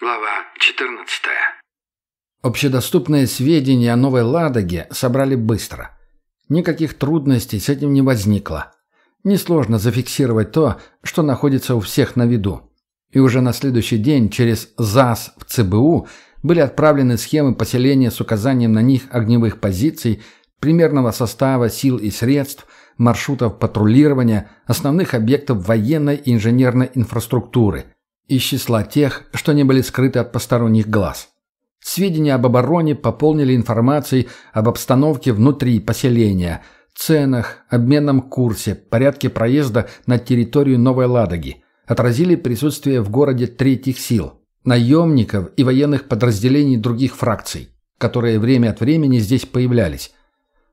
Глава 14. Общедоступные сведения о Новой Ладоге собрали быстро. Никаких трудностей с этим не возникло. Несложно зафиксировать то, что находится у всех на виду. И уже на следующий день через ЗАС в ЦБУ были отправлены схемы поселения с указанием на них огневых позиций, примерного состава сил и средств, маршрутов патрулирования, основных объектов военной и инженерной инфраструктуры – из числа тех, что не были скрыты от посторонних глаз. Сведения об обороне пополнили информацией об обстановке внутри поселения, ценах, обменном курсе, порядке проезда на территорию Новой Ладоги, отразили присутствие в городе третьих сил, наемников и военных подразделений других фракций, которые время от времени здесь появлялись.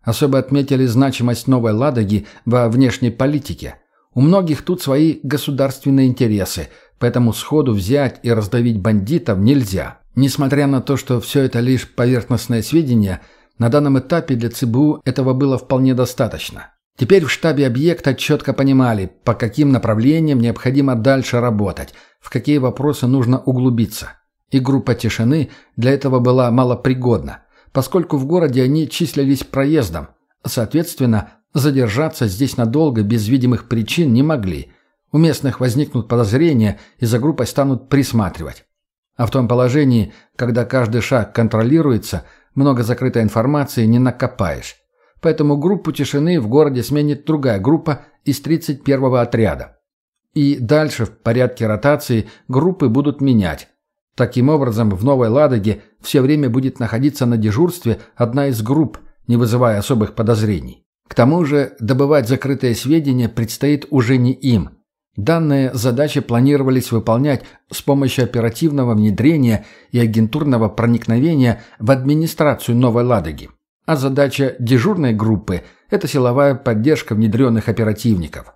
Особо отметили значимость Новой Ладоги во внешней политике. У многих тут свои государственные интересы – поэтому сходу взять и раздавить бандитов нельзя. Несмотря на то, что все это лишь поверхностные сведения, на данном этапе для ЦБУ этого было вполне достаточно. Теперь в штабе объекта четко понимали, по каким направлениям необходимо дальше работать, в какие вопросы нужно углубиться. И группа тишины для этого была малопригодна, поскольку в городе они числились проездом. Соответственно, задержаться здесь надолго без видимых причин не могли – у местных возникнут подозрения, и за группой станут присматривать. А в том положении, когда каждый шаг контролируется, много закрытой информации не накопаешь. Поэтому группу тишины в городе сменит другая группа из 31-го отряда. И дальше в порядке ротации группы будут менять. Таким образом, в Новой Ладоге все время будет находиться на дежурстве одна из групп, не вызывая особых подозрений. К тому же добывать закрытые сведения предстоит уже не им. Данные задачи планировались выполнять с помощью оперативного внедрения и агентурного проникновения в администрацию Новой Ладоги. А задача дежурной группы – это силовая поддержка внедренных оперативников.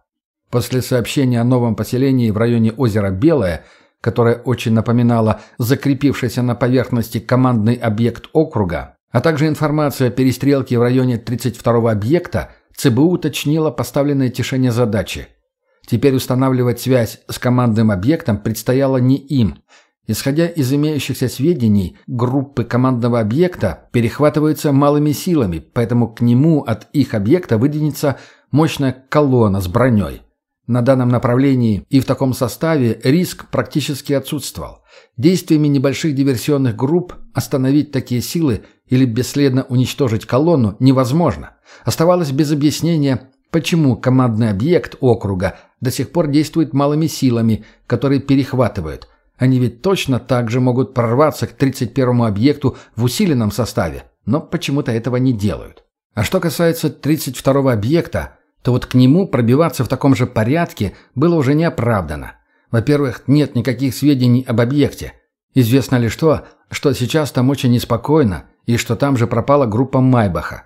После сообщения о новом поселении в районе озера Белое, которое очень напоминало закрепившийся на поверхности командный объект округа, а также информация о перестрелке в районе 32-го объекта, ЦБУ уточнила поставленные тишине задачи – Теперь устанавливать связь с командным объектом предстояло не им. Исходя из имеющихся сведений, группы командного объекта перехватываются малыми силами, поэтому к нему от их объекта выдвинется мощная колонна с броней. На данном направлении и в таком составе риск практически отсутствовал. Действиями небольших диверсионных групп остановить такие силы или бесследно уничтожить колонну невозможно. Оставалось без объяснения Почему командный объект округа до сих пор действует малыми силами, которые перехватывают? Они ведь точно так же могут прорваться к 31-му объекту в усиленном составе, но почему-то этого не делают. А что касается 32-го объекта, то вот к нему пробиваться в таком же порядке было уже неоправданно. Во-первых, нет никаких сведений об объекте. Известно лишь то, что сейчас там очень неспокойно и что там же пропала группа Майбаха.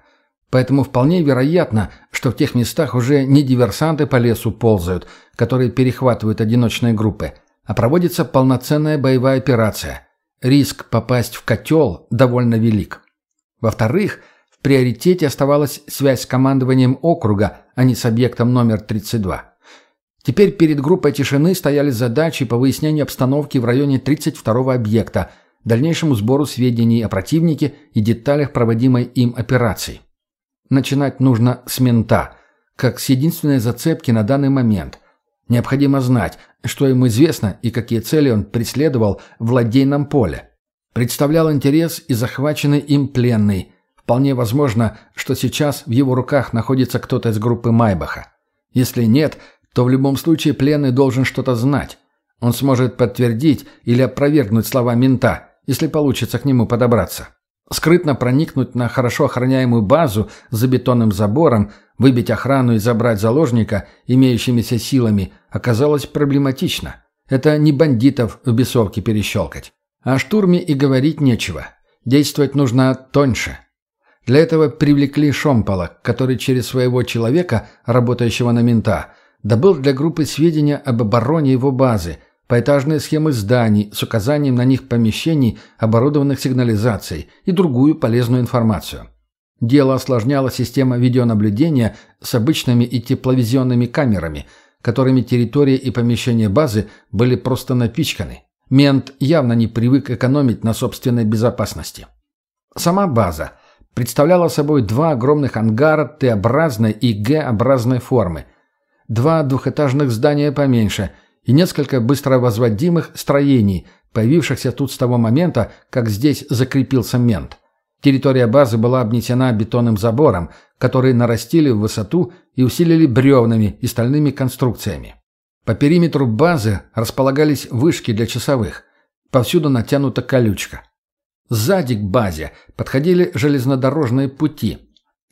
Поэтому вполне вероятно, что в тех местах уже не диверсанты по лесу ползают, которые перехватывают одиночные группы, а проводится полноценная боевая операция. Риск попасть в котел довольно велик. Во-вторых, в приоритете оставалась связь с командованием округа, а не с объектом номер 32. Теперь перед группой тишины стояли задачи по выяснению обстановки в районе 32-го объекта, дальнейшему сбору сведений о противнике и деталях проводимой им операции. Начинать нужно с мента, как с единственной зацепки на данный момент. Необходимо знать, что ему известно и какие цели он преследовал в ладейном поле. Представлял интерес и захваченный им пленный. Вполне возможно, что сейчас в его руках находится кто-то из группы Майбаха. Если нет, то в любом случае пленный должен что-то знать. Он сможет подтвердить или опровергнуть слова мента, если получится к нему подобраться. Скрытно проникнуть на хорошо охраняемую базу за бетонным забором, выбить охрану и забрать заложника имеющимися силами оказалось проблематично. Это не бандитов в бесовке перещелкать. О штурме и говорить нечего. Действовать нужно тоньше. Для этого привлекли Шомпола, который через своего человека, работающего на мента, добыл для группы сведения об обороне его базы – поэтажные схемы зданий с указанием на них помещений, оборудованных сигнализацией и другую полезную информацию. Дело осложняла система видеонаблюдения с обычными и тепловизионными камерами, которыми территория и помещения базы были просто напичканы. Мент явно не привык экономить на собственной безопасности. Сама база представляла собой два огромных ангара Т-образной и Г-образной формы, два двухэтажных здания поменьше и несколько быстро возводимых строений, появившихся тут с того момента, как здесь закрепился мент. Территория базы была обнесена бетонным забором, который нарастили в высоту и усилили бревнами и стальными конструкциями. По периметру базы располагались вышки для часовых. Повсюду натянута колючка. Сзади к базе подходили железнодорожные пути.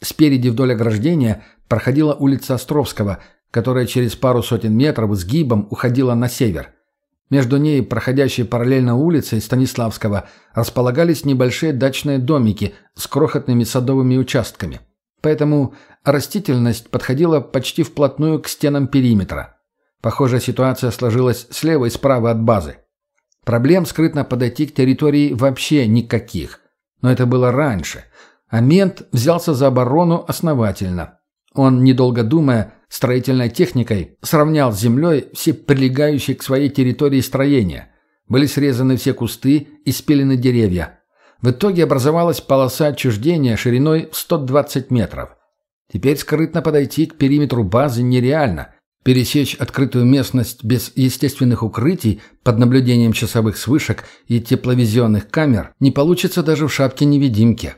Спереди вдоль ограждения проходила улица Островского, которая через пару сотен метров сгибом уходила на север. Между ней, проходящей параллельно улице Станиславского, располагались небольшие дачные домики с крохотными садовыми участками. Поэтому растительность подходила почти вплотную к стенам периметра. Похожая ситуация сложилась слева и справа от базы. Проблем скрытно подойти к территории вообще никаких. Но это было раньше. А мент взялся за оборону основательно. Он, недолго думая, строительной техникой сравнял с землей все прилегающие к своей территории строения. Были срезаны все кусты и спилены деревья. В итоге образовалась полоса отчуждения шириной в 120 метров. Теперь скрытно подойти к периметру базы нереально – Пересечь открытую местность без естественных укрытий под наблюдением часовых свышек и тепловизионных камер не получится даже в шапке-невидимке.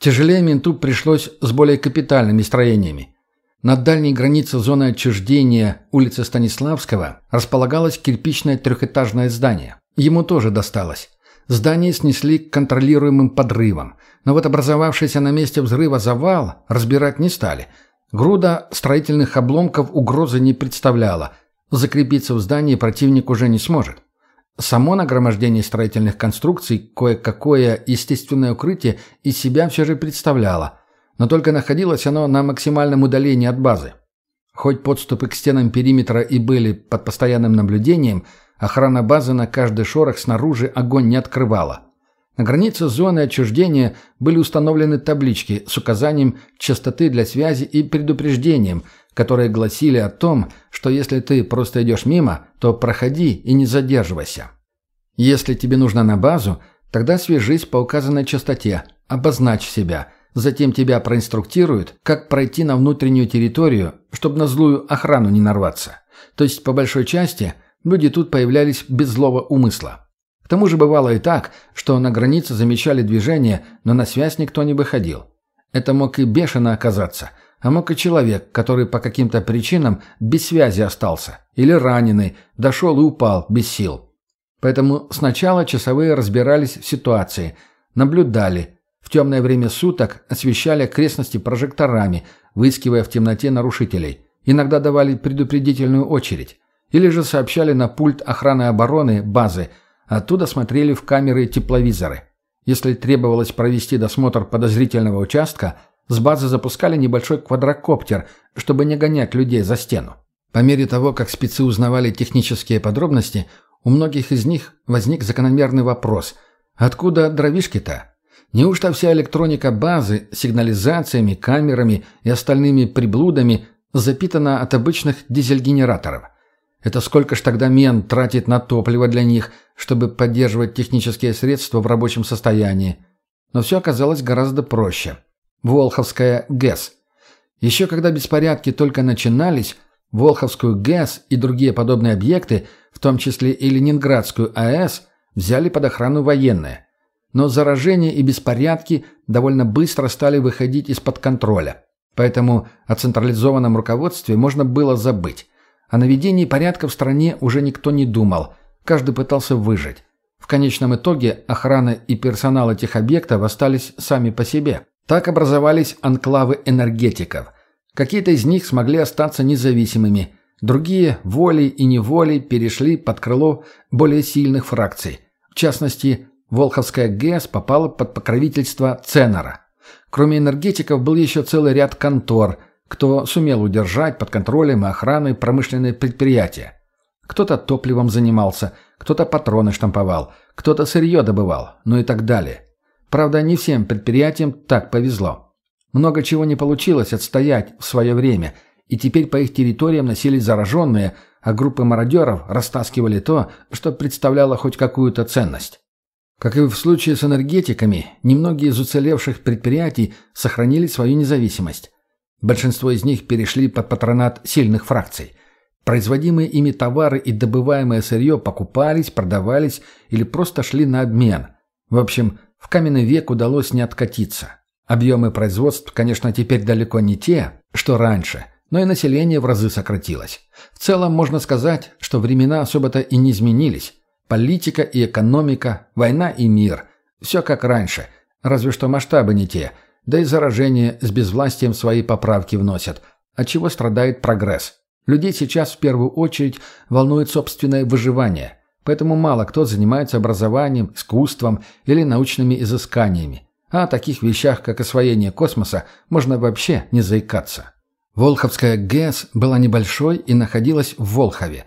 Тяжелее менту пришлось с более капитальными строениями. На дальней границе зоны отчуждения улицы Станиславского располагалось кирпичное трехэтажное здание. Ему тоже досталось. Здание снесли контролируемым подрывом, но вот образовавшийся на месте взрыва завал разбирать не стали – Груда строительных обломков угрозы не представляла. Закрепиться в здании противник уже не сможет. Само нагромождение строительных конструкций, кое-какое естественное укрытие из себя все же представляло, но только находилось оно на максимальном удалении от базы. Хоть подступы к стенам периметра и были под постоянным наблюдением, охрана базы на каждый шорох снаружи огонь не открывала. На границе зоны отчуждения были установлены таблички с указанием частоты для связи и предупреждением, которые гласили о том, что если ты просто идешь мимо, то проходи и не задерживайся. Если тебе нужно на базу, тогда свяжись по указанной частоте, обозначь себя, затем тебя проинструктируют, как пройти на внутреннюю территорию, чтобы на злую охрану не нарваться. То есть, по большой части, люди тут появлялись без злого умысла. К тому же бывало и так, что на границе замечали движение, но на связь никто не выходил. Это мог и бешено оказаться, а мог и человек, который по каким-то причинам без связи остался, или раненый, дошел и упал без сил. Поэтому сначала часовые разбирались в ситуации, наблюдали, в темное время суток освещали окрестности прожекторами, выискивая в темноте нарушителей. Иногда давали предупредительную очередь. Или же сообщали на пульт охраны обороны базы – Оттуда смотрели в камеры тепловизоры. Если требовалось провести досмотр подозрительного участка, с базы запускали небольшой квадрокоптер, чтобы не гонять людей за стену. По мере того, как спецы узнавали технические подробности, у многих из них возник закономерный вопрос «Откуда дровишки-то?» Неужто вся электроника базы сигнализациями, камерами и остальными приблудами запитана от обычных дизель-генераторов? Это сколько ж тогда мен тратит на топливо для них, чтобы поддерживать технические средства в рабочем состоянии? Но все оказалось гораздо проще. Волховская ГЭС. Еще когда беспорядки только начинались, Волховскую ГЭС и другие подобные объекты, в том числе и Ленинградскую АЭС, взяли под охрану военные. Но заражения и беспорядки довольно быстро стали выходить из-под контроля. Поэтому о централизованном руководстве можно было забыть. О наведении порядка в стране уже никто не думал, каждый пытался выжить. В конечном итоге охрана и персонал этих объектов остались сами по себе. Так образовались анклавы энергетиков. Какие-то из них смогли остаться независимыми, другие волей и неволей перешли под крыло более сильных фракций. В частности, Волховская ГЭС попала под покровительство Ценора. Кроме энергетиков был еще целый ряд контор – кто сумел удержать под контролем и охраной промышленные предприятия. Кто-то топливом занимался, кто-то патроны штамповал, кто-то сырье добывал, ну и так далее. Правда, не всем предприятиям так повезло. Много чего не получилось отстоять в свое время, и теперь по их территориям носились зараженные, а группы мародеров растаскивали то, что представляло хоть какую-то ценность. Как и в случае с энергетиками, немногие из уцелевших предприятий сохранили свою независимость. Большинство из них перешли под патронат сильных фракций. Производимые ими товары и добываемое сырье покупались, продавались или просто шли на обмен. В общем, в каменный век удалось не откатиться. Объемы производств, конечно, теперь далеко не те, что раньше, но и население в разы сократилось. В целом можно сказать, что времена особо-то и не изменились. Политика и экономика, война и мир. Все как раньше, разве что масштабы не те. Да и заражение с безвластием свои поправки вносят. От чего страдает прогресс. Людей сейчас в первую очередь волнует собственное выживание. Поэтому мало кто занимается образованием, искусством или научными изысканиями. А о таких вещах, как освоение космоса, можно вообще не заикаться. Волховская ГЭС была небольшой и находилась в Волхове.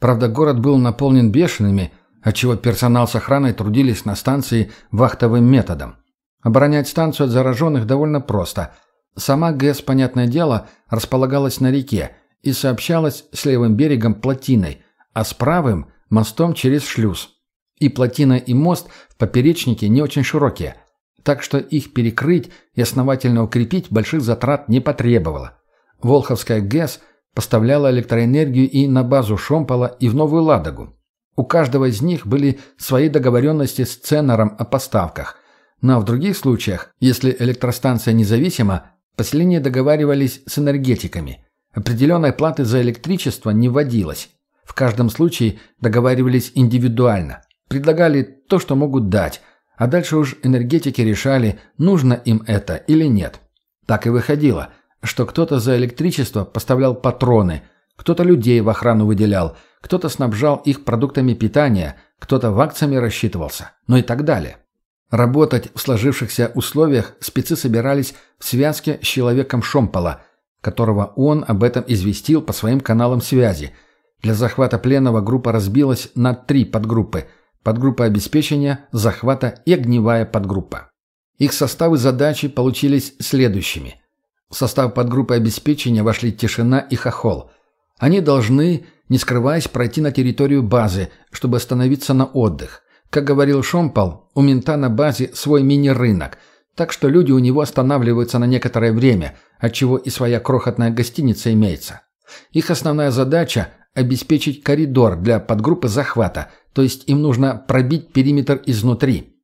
Правда, город был наполнен бешеными, отчего персонал с охраной трудились на станции вахтовым методом. Оборонять станцию от зараженных довольно просто. Сама ГЭС, понятное дело, располагалась на реке и сообщалась с левым берегом плотиной, а с правым – мостом через шлюз. И плотина и мост в поперечнике не очень широкие, так что их перекрыть и основательно укрепить больших затрат не потребовало. Волховская ГЭС поставляла электроэнергию и на базу Шомпола, и в Новую Ладогу. У каждого из них были свои договоренности с ценором о поставках. Но в других случаях, если электростанция независима, поселения договаривались с энергетиками. Определенной платы за электричество не вводилось. В каждом случае договаривались индивидуально. Предлагали то, что могут дать, а дальше уж энергетики решали, нужно им это или нет. Так и выходило, что кто-то за электричество поставлял патроны, кто-то людей в охрану выделял – кто-то снабжал их продуктами питания, кто-то вакциями рассчитывался, ну и так далее. Работать в сложившихся условиях спецы собирались в связке с человеком Шомпола, которого он об этом известил по своим каналам связи. Для захвата пленного группа разбилась на три подгруппы – подгруппа обеспечения, захвата и огневая подгруппа. Их составы задачи получились следующими. В состав подгруппы обеспечения вошли Тишина и Хохол. Они должны не скрываясь, пройти на территорию базы, чтобы остановиться на отдых. Как говорил Шомпол, у мента на базе свой мини-рынок, так что люди у него останавливаются на некоторое время, отчего и своя крохотная гостиница имеется. Их основная задача – обеспечить коридор для подгруппы захвата, то есть им нужно пробить периметр изнутри.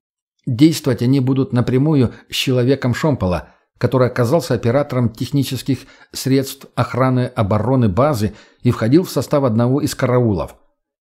Действовать они будут напрямую с человеком Шомпола – который оказался оператором технических средств охраны обороны базы и входил в состав одного из караулов.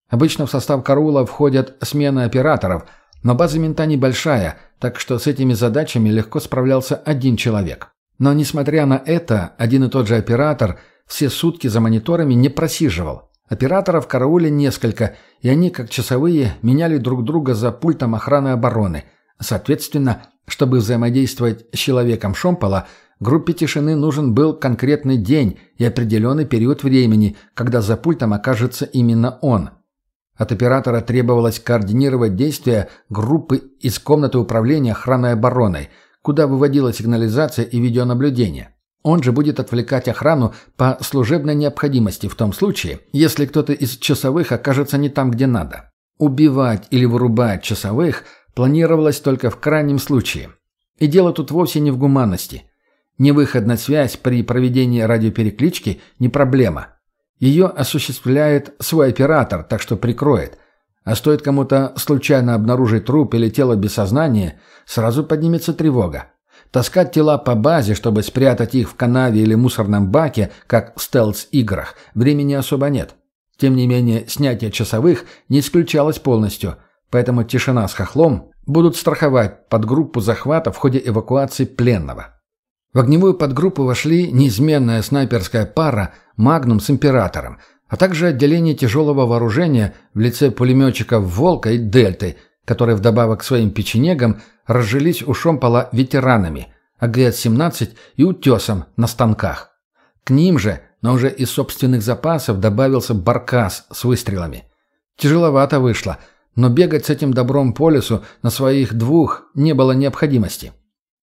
Обычно в состав караула входят смены операторов, но база мента небольшая, так что с этими задачами легко справлялся один человек. Но несмотря на это, один и тот же оператор все сутки за мониторами не просиживал. Операторов в карауле несколько, и они, как часовые, меняли друг друга за пультом охраны обороны. Соответственно, чтобы взаимодействовать с человеком Шомпола, группе тишины нужен был конкретный день и определенный период времени, когда за пультом окажется именно он. От оператора требовалось координировать действия группы из комнаты управления охраной обороной, куда выводила сигнализация и видеонаблюдение. Он же будет отвлекать охрану по служебной необходимости в том случае, если кто-то из часовых окажется не там, где надо. Убивать или вырубать часовых – планировалось только в крайнем случае. И дело тут вовсе не в гуманности. Невыход на связь при проведении радиопереклички не проблема. Ее осуществляет свой оператор, так что прикроет. А стоит кому-то случайно обнаружить труп или тело без сознания, сразу поднимется тревога. Таскать тела по базе, чтобы спрятать их в канаве или мусорном баке, как в стелс-играх, времени особо нет. Тем не менее, снятие часовых не исключалось полностью – Поэтому тишина с хохлом будут страховать подгруппу захвата в ходе эвакуации пленного. В огневую подгруппу вошли неизменная снайперская пара «Магнум» с «Императором», а также отделение тяжелого вооружения в лице пулеметчиков «Волка» и «Дельты», которые вдобавок к своим печенегам разжились у Шомпола ветеранами АГС-17 и «Утесом» на станках. К ним же, но уже из собственных запасов добавился «Баркас» с выстрелами. Тяжеловато вышло – но бегать с этим добром по лесу на своих двух не было необходимости.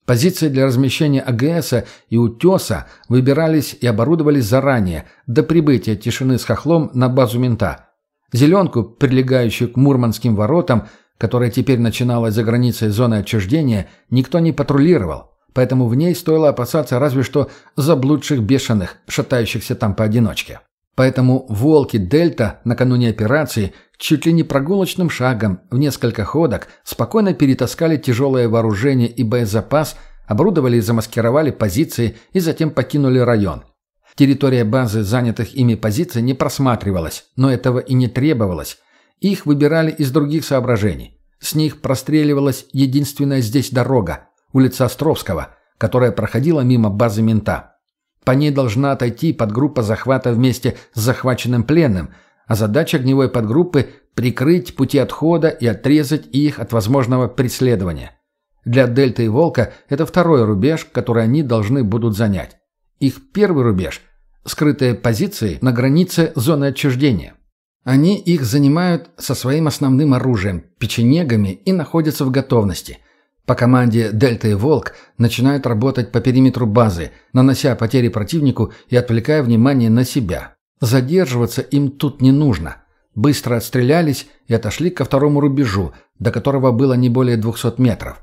Позиции для размещения АГСа и «Утеса» выбирались и оборудовались заранее, до прибытия тишины с хохлом на базу мента. Зеленку, прилегающую к Мурманским воротам, которая теперь начиналась за границей зоны отчуждения, никто не патрулировал, поэтому в ней стоило опасаться разве что заблудших бешеных, шатающихся там поодиночке. Поэтому «Волки» Дельта накануне операции чуть ли не прогулочным шагом в несколько ходок спокойно перетаскали тяжелое вооружение и боезапас, оборудовали и замаскировали позиции и затем покинули район. Территория базы занятых ими позиций не просматривалась, но этого и не требовалось. Их выбирали из других соображений. С них простреливалась единственная здесь дорога, улица Островского, которая проходила мимо базы мента. По ней должна отойти подгруппа захвата вместе с захваченным пленным, а задача огневой подгруппы – прикрыть пути отхода и отрезать их от возможного преследования. Для Дельты и Волка это второй рубеж, который они должны будут занять. Их первый рубеж – скрытые позиции на границе зоны отчуждения. Они их занимают со своим основным оружием – печенегами и находятся в готовности – по команде «Дельта» и «Волк» начинают работать по периметру базы, нанося потери противнику и отвлекая внимание на себя. Задерживаться им тут не нужно. Быстро отстрелялись и отошли ко второму рубежу, до которого было не более 200 метров.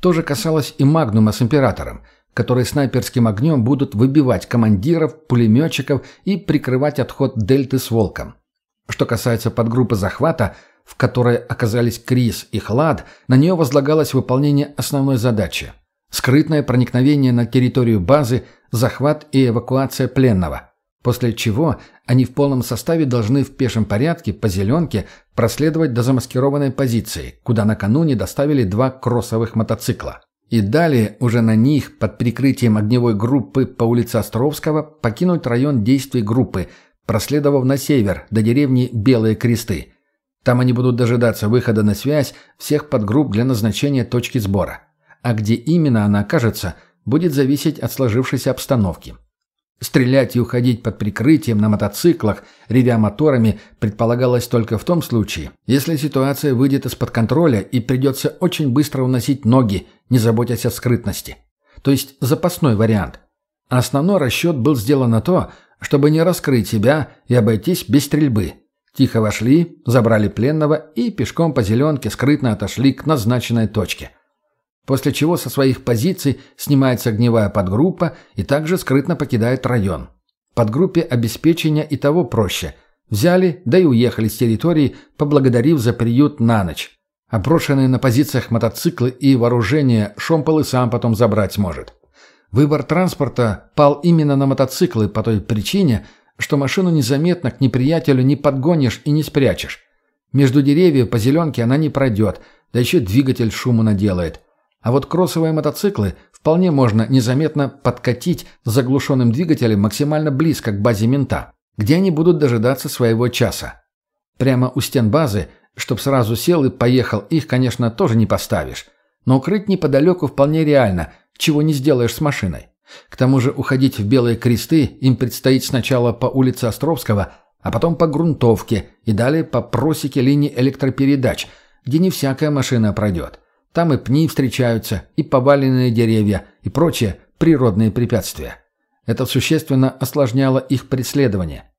То же касалось и «Магнума» с «Императором», которые снайперским огнем будут выбивать командиров, пулеметчиков и прикрывать отход «Дельты» с «Волком». Что касается подгруппы захвата – в которой оказались Крис и Хлад, на нее возлагалось выполнение основной задачи – скрытное проникновение на территорию базы, захват и эвакуация пленного, после чего они в полном составе должны в пешем порядке по зеленке проследовать до замаскированной позиции, куда накануне доставили два кроссовых мотоцикла. И далее уже на них под прикрытием огневой группы по улице Островского покинуть район действий группы, проследовав на север до деревни Белые Кресты – там они будут дожидаться выхода на связь всех подгрупп для назначения точки сбора. А где именно она окажется, будет зависеть от сложившейся обстановки. Стрелять и уходить под прикрытием на мотоциклах, ревя моторами, предполагалось только в том случае, если ситуация выйдет из-под контроля и придется очень быстро уносить ноги, не заботясь о скрытности. То есть запасной вариант. Основной расчет был сделан на то, чтобы не раскрыть себя и обойтись без стрельбы – Тихо вошли, забрали пленного и пешком по зеленке скрытно отошли к назначенной точке. После чего со своих позиций снимается огневая подгруппа и также скрытно покидает район. Подгруппе обеспечения и того проще. Взяли, да и уехали с территории, поблагодарив за приют на ночь. Опрошенные на позициях мотоциклы и вооружение Шомпол и сам потом забрать сможет. Выбор транспорта пал именно на мотоциклы по той причине, что машину незаметно к неприятелю не подгонишь и не спрячешь. Между деревьев по зеленке она не пройдет, да еще двигатель шуму наделает. А вот кроссовые мотоциклы вполне можно незаметно подкатить с заглушенным двигателем максимально близко к базе мента, где они будут дожидаться своего часа. Прямо у стен базы, чтоб сразу сел и поехал, их, конечно, тоже не поставишь. Но укрыть неподалеку вполне реально, чего не сделаешь с машиной. К тому же уходить в Белые Кресты им предстоит сначала по улице Островского, а потом по Грунтовке и далее по просеке линии электропередач, где не всякая машина пройдет. Там и пни встречаются, и поваленные деревья, и прочие природные препятствия. Это существенно осложняло их преследование.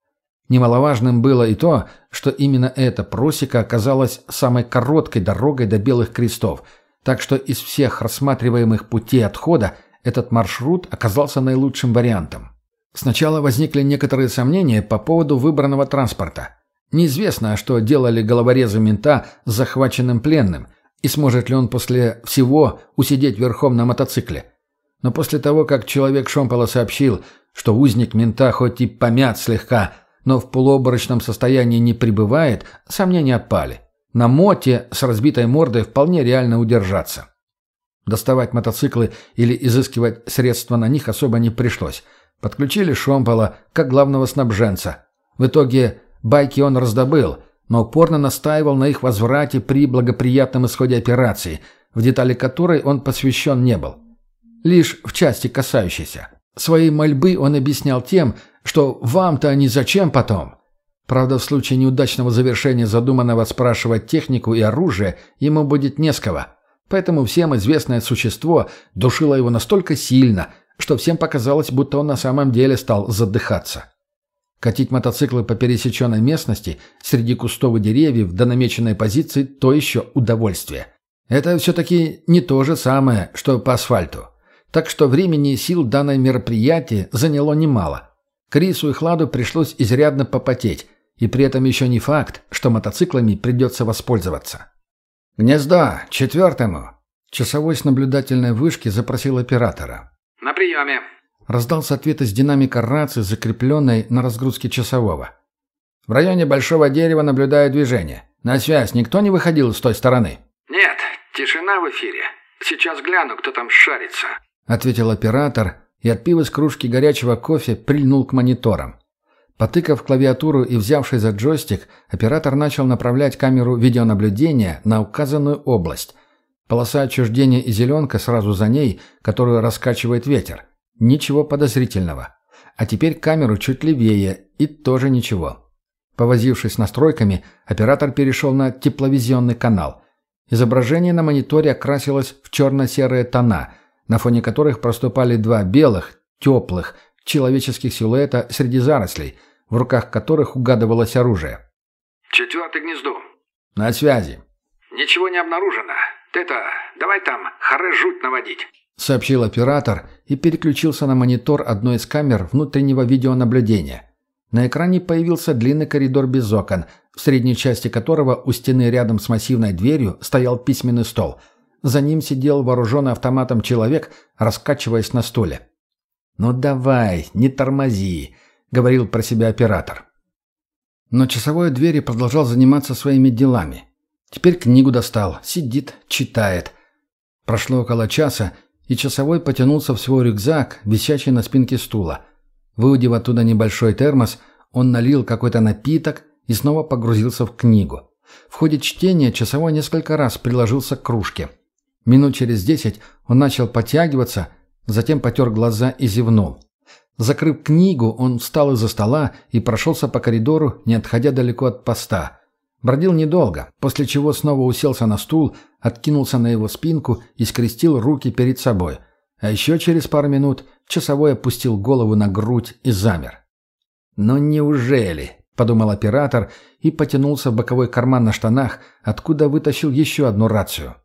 Немаловажным было и то, что именно эта просека оказалась самой короткой дорогой до Белых Крестов, так что из всех рассматриваемых путей отхода – этот маршрут оказался наилучшим вариантом. Сначала возникли некоторые сомнения по поводу выбранного транспорта. Неизвестно, что делали головорезы мента с захваченным пленным, и сможет ли он после всего усидеть верхом на мотоцикле. Но после того, как человек Шомпола сообщил, что узник мента хоть и помят слегка, но в полуоборочном состоянии не пребывает, сомнения отпали. На моте с разбитой мордой вполне реально удержаться. Доставать мотоциклы или изыскивать средства на них особо не пришлось. Подключили Шомпола как главного снабженца. В итоге байки он раздобыл, но упорно настаивал на их возврате при благоприятном исходе операции, в детали которой он посвящен не был. Лишь в части касающейся. Свои мольбы он объяснял тем, что «вам-то они зачем потом?» Правда, в случае неудачного завершения задуманного спрашивать технику и оружие ему будет не с кого – Поэтому всем известное существо душило его настолько сильно, что всем показалось, будто он на самом деле стал задыхаться. Катить мотоциклы по пересеченной местности среди кустов и деревьев до намеченной позиции – то еще удовольствие. Это все-таки не то же самое, что по асфальту. Так что времени и сил данное мероприятие заняло немало. Крису и Хладу пришлось изрядно попотеть, и при этом еще не факт, что мотоциклами придется воспользоваться. «Гнездо, четвертому!» Часовой с наблюдательной вышки запросил оператора. «На приеме!» Раздался ответ из динамика рации, закрепленной на разгрузке часового. «В районе Большого дерева наблюдаю движение. На связь никто не выходил с той стороны?» «Нет, тишина в эфире. Сейчас гляну, кто там шарится», — ответил оператор и, отпив из кружки горячего кофе, прильнул к мониторам. Потыкав клавиатуру и взявший за джойстик, оператор начал направлять камеру видеонаблюдения на указанную область. Полоса отчуждения и зеленка сразу за ней, которую раскачивает ветер. Ничего подозрительного. А теперь камеру чуть левее, и тоже ничего. Повозившись настройками, оператор перешел на тепловизионный канал. Изображение на мониторе окрасилось в черно-серые тона, на фоне которых проступали два белых, теплых, человеческих силуэта среди зарослей, в руках которых угадывалось оружие. «Четвертый гнезду». «На связи». «Ничего не обнаружено. Ты-то давай там хоры жуть наводить», — сообщил оператор и переключился на монитор одной из камер внутреннего видеонаблюдения. На экране появился длинный коридор без окон, в средней части которого у стены рядом с массивной дверью стоял письменный стол. За ним сидел вооруженный автоматом человек, раскачиваясь на стуле. «Ну давай, не тормози», — говорил про себя оператор. Но часовой двери продолжал заниматься своими делами. Теперь книгу достал, сидит, читает. Прошло около часа, и часовой потянулся в свой рюкзак, висящий на спинке стула. Выудив оттуда небольшой термос, он налил какой-то напиток и снова погрузился в книгу. В ходе чтения часовой несколько раз приложился к кружке. Минут через десять он начал подтягиваться, затем потер глаза и зевнул. Закрыв книгу, он встал из-за стола и прошелся по коридору, не отходя далеко от поста. Бродил недолго, после чего снова уселся на стул, откинулся на его спинку и скрестил руки перед собой. А еще через пару минут часовой опустил голову на грудь и замер. «Ну неужели?» – подумал оператор и потянулся в боковой карман на штанах, откуда вытащил еще одну рацию.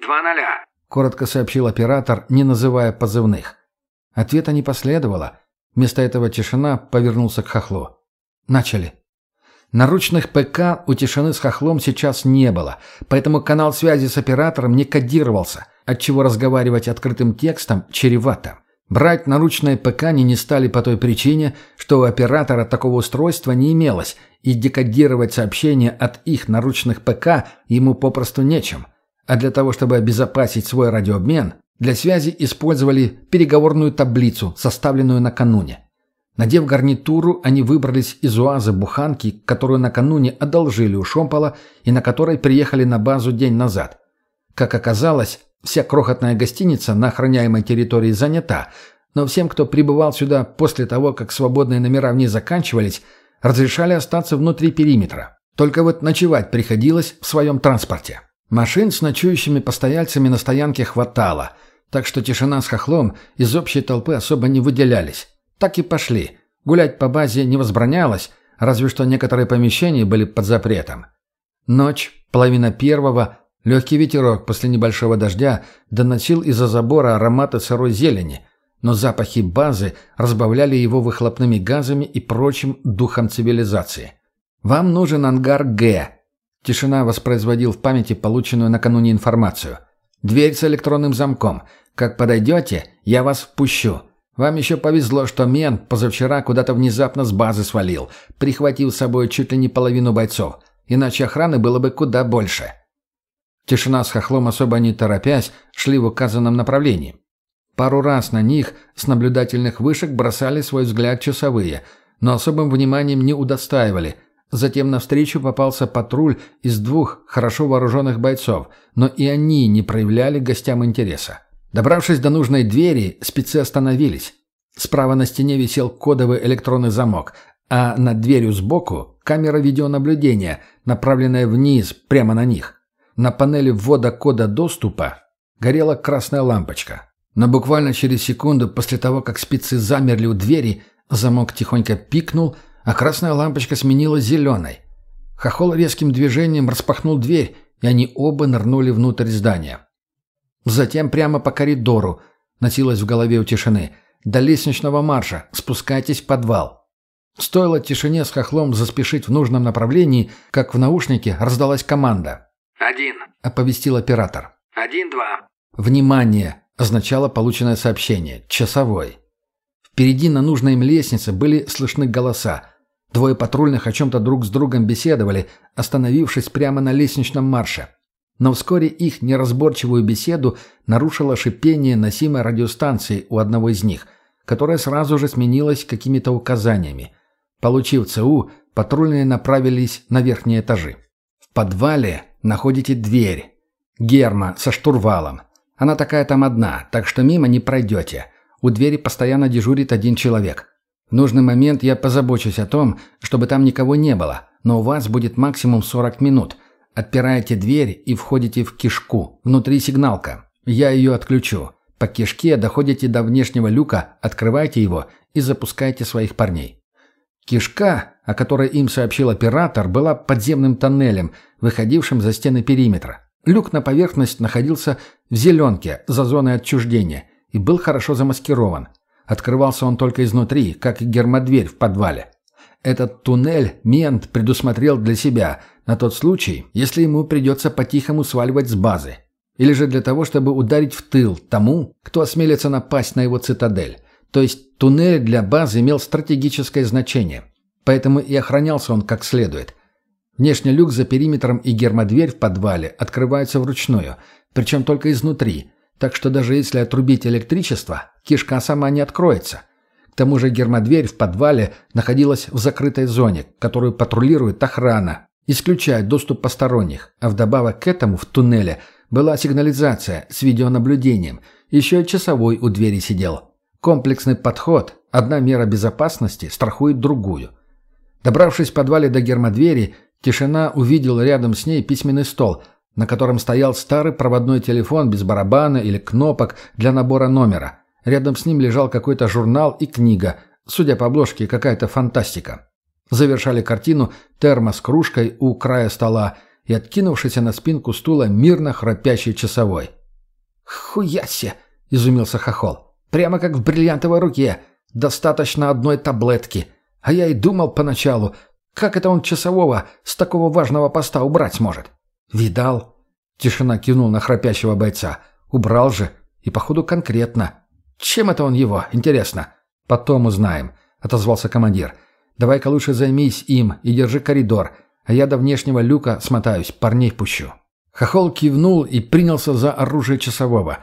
«Два ноля», – коротко сообщил оператор, не называя позывных. Ответа не последовало. Вместо этого тишина повернулся к хохлу. «Начали». Наручных ПК у тишины с хохлом сейчас не было, поэтому канал связи с оператором не кодировался, отчего разговаривать открытым текстом чревато. Брать наручные ПК они не стали по той причине, что у оператора такого устройства не имелось, и декодировать сообщения от их наручных ПК ему попросту нечем. А для того, чтобы обезопасить свой радиообмен, для связи использовали переговорную таблицу, составленную накануне. Надев гарнитуру, они выбрались из УАЗа буханки, которую накануне одолжили у Шомпола и на которой приехали на базу день назад. Как оказалось, вся крохотная гостиница на охраняемой территории занята, но всем, кто прибывал сюда после того, как свободные номера в ней заканчивались, разрешали остаться внутри периметра. Только вот ночевать приходилось в своем транспорте. Машин с ночующими постояльцами на стоянке хватало – так что тишина с хохлом из общей толпы особо не выделялись. Так и пошли. Гулять по базе не возбранялось, разве что некоторые помещения были под запретом. Ночь, половина первого, легкий ветерок после небольшого дождя доносил из-за забора ароматы сырой зелени, но запахи базы разбавляли его выхлопными газами и прочим духом цивилизации. «Вам нужен ангар Г», Тишина воспроизводил в памяти полученную накануне информацию. «Дверь с электронным замком. Как подойдете, я вас впущу. Вам еще повезло, что мент позавчера куда-то внезапно с базы свалил, прихватив с собой чуть ли не половину бойцов. Иначе охраны было бы куда больше. Тишина с хохлом особо не торопясь шли в указанном направлении. Пару раз на них с наблюдательных вышек бросали свой взгляд часовые, но особым вниманием не удостаивали. Затем навстречу попался патруль из двух хорошо вооруженных бойцов, но и они не проявляли гостям интереса. Добравшись до нужной двери, спецы остановились. Справа на стене висел кодовый электронный замок, а над дверью сбоку – камера видеонаблюдения, направленная вниз, прямо на них. на панели ввода кода доступа горела красная лампочка. Но буквально через секунду после того, как спицы замерли у двери, замок тихонько пикнул, а красная лампочка сменилась зеленой. Хохол резким движением распахнул дверь, и они оба нырнули внутрь здания. Затем прямо по коридору, носилась в голове у тишины, до лестничного марша, спускайтесь в подвал. Стоило тишине с хохлом заспешить в нужном направлении, как в наушнике раздалась команда. «Один», — оповестил оператор. «Один-два». «Внимание!» — означало полученное сообщение. «Часовой». Впереди на нужной им лестнице были слышны голоса. Двое патрульных о чем-то друг с другом беседовали, остановившись прямо на лестничном марше. Но вскоре их неразборчивую беседу нарушило шипение носимой радиостанции у одного из них, которая сразу же сменилась какими-то указаниями. Получив ЦУ, патрульные направились на верхние этажи. В подвале находите дверь. Герма со штурвалом. Она такая там одна, так что мимо не пройдете. У двери постоянно дежурит один человек. В нужный момент я позабочусь о том, чтобы там никого не было, но у вас будет максимум 40 минут. Отпираете дверь и входите в кишку. Внутри сигналка. Я ее отключу. По кишке доходите до внешнего люка, открывайте его и запускайте своих парней. Кишка, о которой им сообщил оператор, была подземным тоннелем, выходившим за стены периметра. Люк на поверхность находился в зеленке, за зоной отчуждения, и был хорошо замаскирован. Открывался он только изнутри, как и гермодверь в подвале. Этот туннель мент предусмотрел для себя, на тот случай, если ему придется по-тихому сваливать с базы. Или же для того, чтобы ударить в тыл тому, кто осмелится напасть на его цитадель. То есть туннель для базы имел стратегическое значение. Поэтому и охранялся он как следует. Внешний люк за периметром и гермодверь в подвале открываются вручную, причем только изнутри, так что даже если отрубить электричество, кишка сама не откроется. К тому же гермодверь в подвале находилась в закрытой зоне, которую патрулирует охрана, исключая доступ посторонних, а вдобавок к этому в туннеле была сигнализация с видеонаблюдением, еще и часовой у двери сидел. Комплексный подход, одна мера безопасности страхует другую. Добравшись в подвале до гермодвери, Тишина увидел рядом с ней письменный стол, на котором стоял старый проводной телефон без барабана или кнопок для набора номера. Рядом с ним лежал какой-то журнал и книга, судя по обложке, какая-то фантастика. Завершали картину термос с кружкой у края стола и откинувшийся на спинку стула мирно храпящий часовой. «Хуясе!» — изумился Хохол. «Прямо как в бриллиантовой руке. Достаточно одной таблетки. А я и думал поначалу, как это он часового с такого важного поста убрать сможет? Видал? Тишина кивнул на храпящего бойца. Убрал же. И, походу, конкретно. Чем это он его, интересно? Потом узнаем, отозвался командир. Давай-ка лучше займись им и держи коридор, а я до внешнего люка смотаюсь, парней пущу. Хохол кивнул и принялся за оружие часового.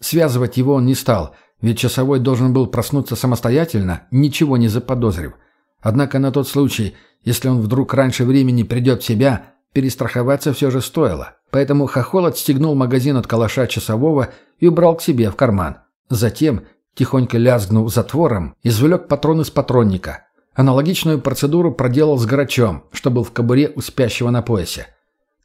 Связывать его он не стал, ведь часовой должен был проснуться самостоятельно, ничего не заподозрив. Однако на тот случай, если он вдруг раньше времени придет в себя, перестраховаться все же стоило. Поэтому Хохол отстегнул магазин от калаша часового и убрал к себе в карман. Затем, тихонько лязгнув затвором, извлек патрон из патронника. Аналогичную процедуру проделал с Грачом, что был в кобуре у спящего на поясе.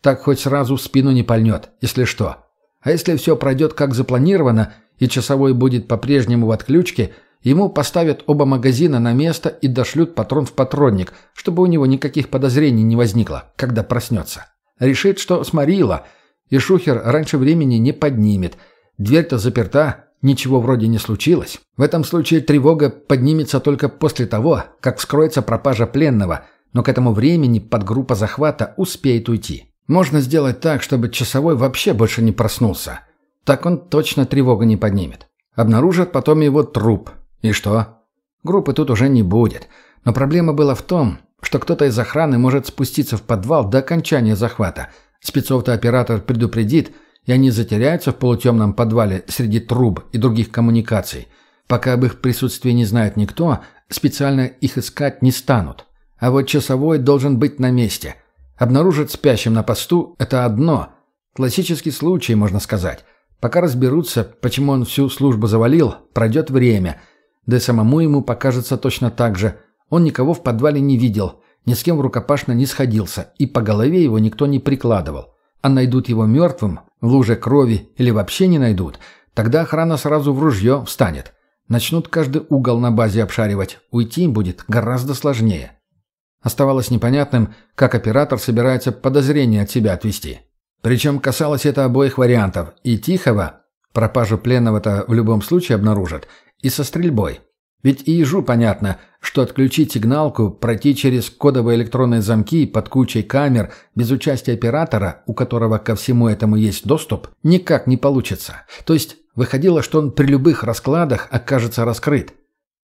Так хоть сразу в спину не пальнет, если что. А если все пройдет как запланировано, и часовой будет по-прежнему в отключке – Ему поставят оба магазина на место и дошлют патрон в патронник, чтобы у него никаких подозрений не возникло, когда проснется. Решит, что сморила, и шухер раньше времени не поднимет. Дверь-то заперта, ничего вроде не случилось. В этом случае тревога поднимется только после того, как вскроется пропажа пленного, но к этому времени подгруппа захвата успеет уйти. Можно сделать так, чтобы часовой вообще больше не проснулся. Так он точно тревогу не поднимет. Обнаружат потом его труп, и что? Группы тут уже не будет. Но проблема была в том, что кто-то из охраны может спуститься в подвал до окончания захвата. Спецов-то оператор предупредит, и они затеряются в полутемном подвале среди труб и других коммуникаций. Пока об их присутствии не знает никто, специально их искать не станут. А вот часовой должен быть на месте. Обнаружить спящим на посту – это одно. Классический случай, можно сказать. Пока разберутся, почему он всю службу завалил, пройдет время – да и самому ему покажется точно так же. Он никого в подвале не видел, ни с кем рукопашно не сходился, и по голове его никто не прикладывал. а найдут его мертвым, в луже крови или вообще не найдут, тогда охрана сразу в ружье встанет. Начнут каждый угол на базе обшаривать. Уйти им будет гораздо сложнее. Оставалось непонятным, как оператор собирается подозрения от себя отвести. Причем касалось это обоих вариантов. И Тихого, пропажу пленного-то в любом случае обнаружат, и со стрельбой. Ведь и ежу понятно, что отключить сигналку, пройти через кодовые электронные замки под кучей камер без участия оператора, у которого ко всему этому есть доступ, никак не получится. То есть выходило, что он при любых раскладах окажется раскрыт.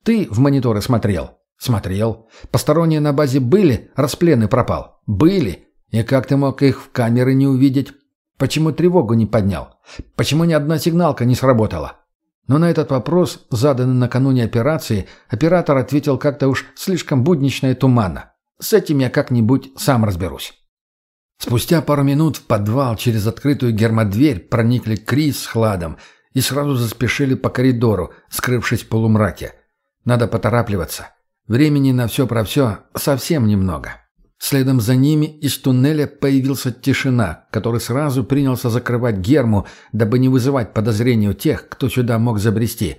Ты в мониторы смотрел? Смотрел. Посторонние на базе были, распленный пропал? Были. И как ты мог их в камеры не увидеть? Почему тревогу не поднял? Почему ни одна сигналка не сработала? Но на этот вопрос, заданный накануне операции, оператор ответил как-то уж слишком буднично и туманно. С этим я как-нибудь сам разберусь. Спустя пару минут в подвал через открытую гермодверь проникли Крис с Хладом и сразу заспешили по коридору, скрывшись в полумраке. Надо поторапливаться. Времени на все про все совсем немного. Следом за ними из туннеля появился тишина, который сразу принялся закрывать герму, дабы не вызывать подозрений у тех, кто сюда мог забрести.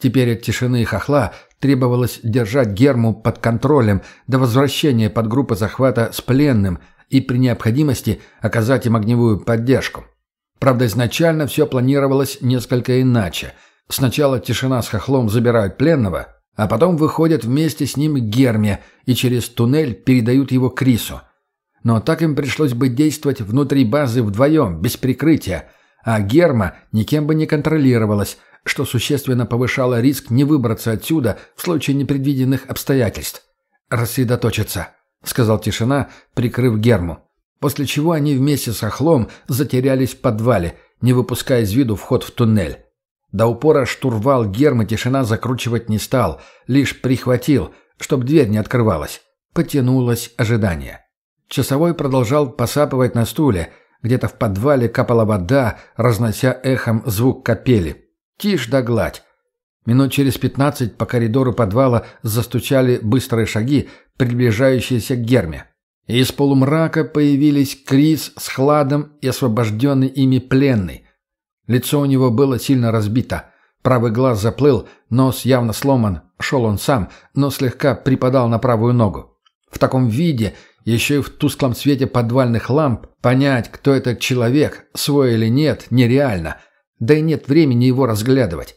Теперь от тишины и хохла требовалось держать герму под контролем до возвращения подгруппы захвата с пленным и при необходимости оказать им огневую поддержку. Правда, изначально все планировалось несколько иначе. Сначала тишина с хохлом забирают пленного, а потом выходят вместе с ним к Герме и через туннель передают его Крису. Но так им пришлось бы действовать внутри базы вдвоем, без прикрытия, а Герма никем бы не контролировалась, что существенно повышало риск не выбраться отсюда в случае непредвиденных обстоятельств. «Рассредоточиться», — сказал Тишина, прикрыв Герму. После чего они вместе с Охлом затерялись в подвале, не выпуская из виду вход в туннель. До упора штурвал гермы тишина закручивать не стал, лишь прихватил, чтоб дверь не открывалась. Потянулось ожидание. Часовой продолжал посапывать на стуле. Где-то в подвале капала вода, разнося эхом звук капели. Тишь да гладь. Минут через пятнадцать по коридору подвала застучали быстрые шаги, приближающиеся к герме. Из полумрака появились Крис с Хладом и освобожденный ими пленный. Лицо у него было сильно разбито. Правый глаз заплыл, нос явно сломан. Шел он сам, но слегка припадал на правую ногу. В таком виде, еще и в тусклом свете подвальных ламп, понять, кто этот человек, свой или нет, нереально. Да и нет времени его разглядывать.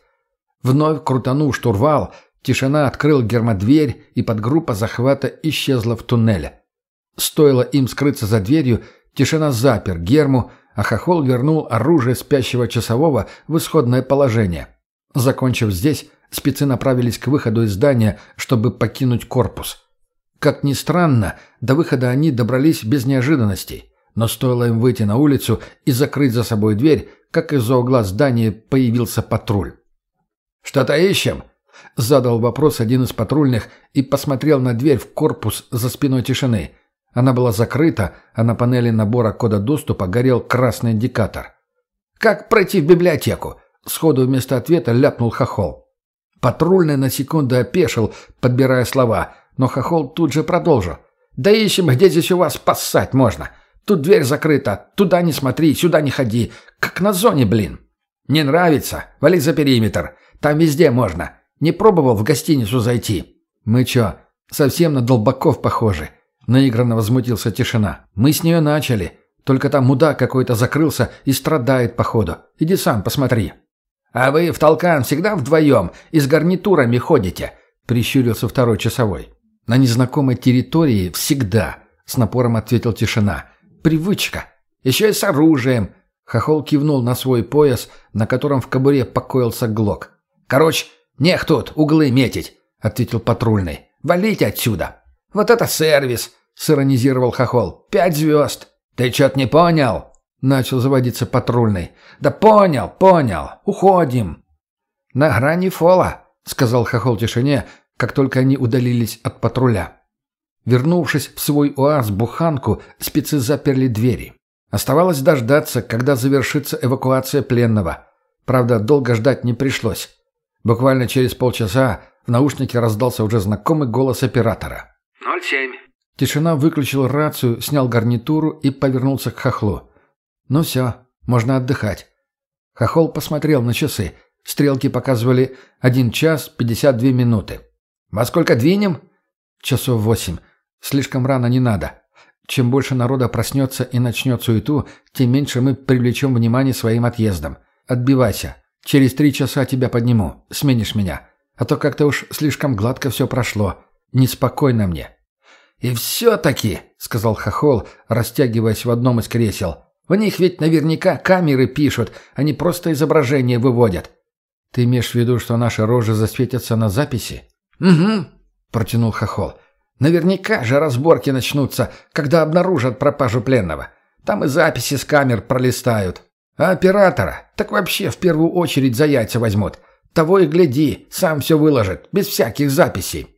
Вновь крутанув штурвал, тишина открыл гермодверь, и подгруппа захвата исчезла в туннеле. Стоило им скрыться за дверью, тишина запер герму, а Хохол вернул оружие спящего часового в исходное положение. Закончив здесь, спецы направились к выходу из здания, чтобы покинуть корпус. Как ни странно, до выхода они добрались без неожиданностей. Но стоило им выйти на улицу и закрыть за собой дверь, как из-за угла здания появился патруль. «Что-то ищем?» — задал вопрос один из патрульных и посмотрел на дверь в корпус за спиной тишины — она была закрыта, а на панели набора кода доступа горел красный индикатор. «Как пройти в библиотеку?» Сходу вместо ответа ляпнул Хохол. Патрульный на секунду опешил, подбирая слова, но Хохол тут же продолжил. «Да ищем, где здесь у вас поссать можно. Тут дверь закрыта, туда не смотри, сюда не ходи. Как на зоне, блин. Не нравится? Вали за периметр. Там везде можно. Не пробовал в гостиницу зайти?» «Мы чё, совсем на долбаков похожи?» Наигранно возмутился тишина. «Мы с нее начали. Только там мудак какой-то закрылся и страдает, походу. Иди сам посмотри». «А вы в толкан всегда вдвоем и с гарнитурами ходите?» — прищурился второй часовой. «На незнакомой территории всегда», — с напором ответил тишина. «Привычка. Еще и с оружием». Хохол кивнул на свой пояс, на котором в кобуре покоился глок. «Короче, нех тут углы метить», — ответил патрульный. «Валите отсюда!» «Вот это сервис!» — сиронизировал Хохол. «Пять звезд!» «Ты чё-то не понял?» — начал заводиться патрульный. «Да понял, понял. Уходим!» «На грани фола», — сказал Хохол тишине, как только они удалились от патруля. Вернувшись в свой УАЗ-буханку, спецы заперли двери. Оставалось дождаться, когда завершится эвакуация пленного. Правда, долго ждать не пришлось. Буквально через полчаса в наушнике раздался уже знакомый голос оператора. «Ноль семь». Тишина выключил рацию, снял гарнитуру и повернулся к хохлу. Ну все, можно отдыхать. Хохол посмотрел на часы. Стрелки показывали 1 час 52 минуты. «Во сколько двинем?» «Часов восемь. Слишком рано не надо. Чем больше народа проснется и начнет суету, тем меньше мы привлечем внимание своим отъездом. Отбивайся. Через три часа тебя подниму. Сменишь меня. А то как-то уж слишком гладко все прошло. Неспокойно мне». «И все-таки», — сказал Хохол, растягиваясь в одном из кресел, — «в них ведь наверняка камеры пишут, они просто изображение выводят». «Ты имеешь в виду, что наши рожи засветятся на записи?» «Угу», — протянул Хохол. «Наверняка же разборки начнутся, когда обнаружат пропажу пленного. Там и записи с камер пролистают. А оператора так вообще в первую очередь за яйца возьмут. Того и гляди, сам все выложит, без всяких записей».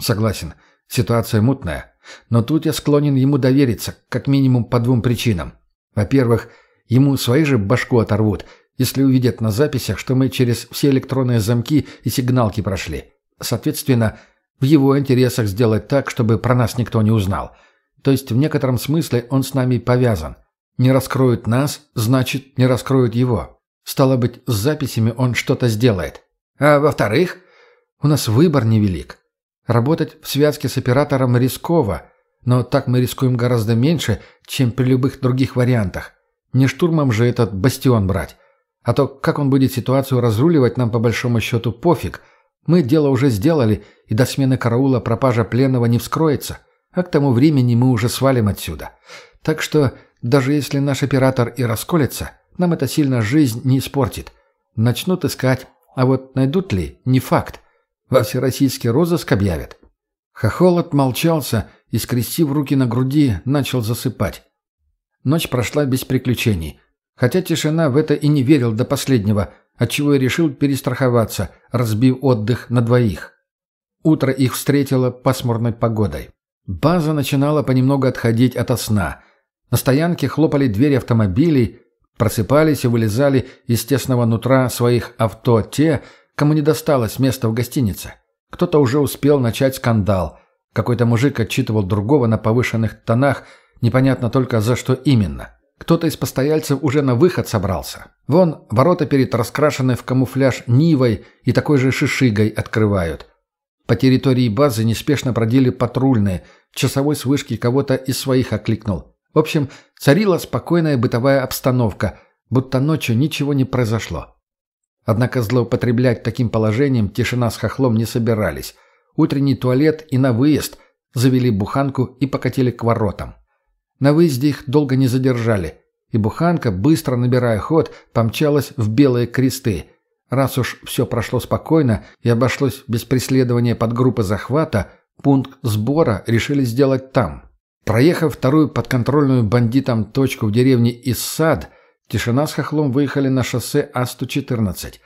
«Согласен. Ситуация мутная. Но тут я склонен ему довериться, как минимум по двум причинам. Во-первых, ему свои же башку оторвут, если увидят на записях, что мы через все электронные замки и сигналки прошли. Соответственно, в его интересах сделать так, чтобы про нас никто не узнал. То есть в некотором смысле он с нами повязан. Не раскроют нас, значит, не раскроют его. Стало быть, с записями он что-то сделает. А во-вторых, у нас выбор невелик. Работать в связке с оператором рисково, но так мы рискуем гораздо меньше, чем при любых других вариантах. Не штурмом же этот бастион брать. А то, как он будет ситуацию разруливать, нам по большому счету пофиг. Мы дело уже сделали, и до смены караула пропажа пленного не вскроется. А к тому времени мы уже свалим отсюда. Так что, даже если наш оператор и расколется, нам это сильно жизнь не испортит. Начнут искать, а вот найдут ли, не факт. Во всероссийский розыск объявят. Хохол отмолчался и, скрестив руки на груди, начал засыпать. Ночь прошла без приключений. Хотя тишина в это и не верил до последнего, отчего и решил перестраховаться, разбив отдых на двоих. Утро их встретило пасмурной погодой. База начинала понемногу отходить ото сна. На стоянке хлопали двери автомобилей, просыпались и вылезали из тесного нутра своих авто те, кому не досталось места в гостинице. Кто-то уже успел начать скандал. Какой-то мужик отчитывал другого на повышенных тонах, непонятно только за что именно. Кто-то из постояльцев уже на выход собрался. Вон, ворота перед раскрашенной в камуфляж Нивой и такой же шишигой открывают. По территории базы неспешно бродили патрульные. Часовой с вышки кого-то из своих окликнул. В общем, царила спокойная бытовая обстановка, будто ночью ничего не произошло. Однако злоупотреблять таким положением тишина с хохлом не собирались. Утренний туалет и на выезд завели буханку и покатили к воротам. На выезде их долго не задержали, и буханка, быстро набирая ход, помчалась в белые кресты. Раз уж все прошло спокойно и обошлось без преследования подгруппы захвата, пункт сбора решили сделать там. Проехав вторую подконтрольную бандитам точку в деревне Иссад, Тишина с Хохлом выехали на шоссе А-114.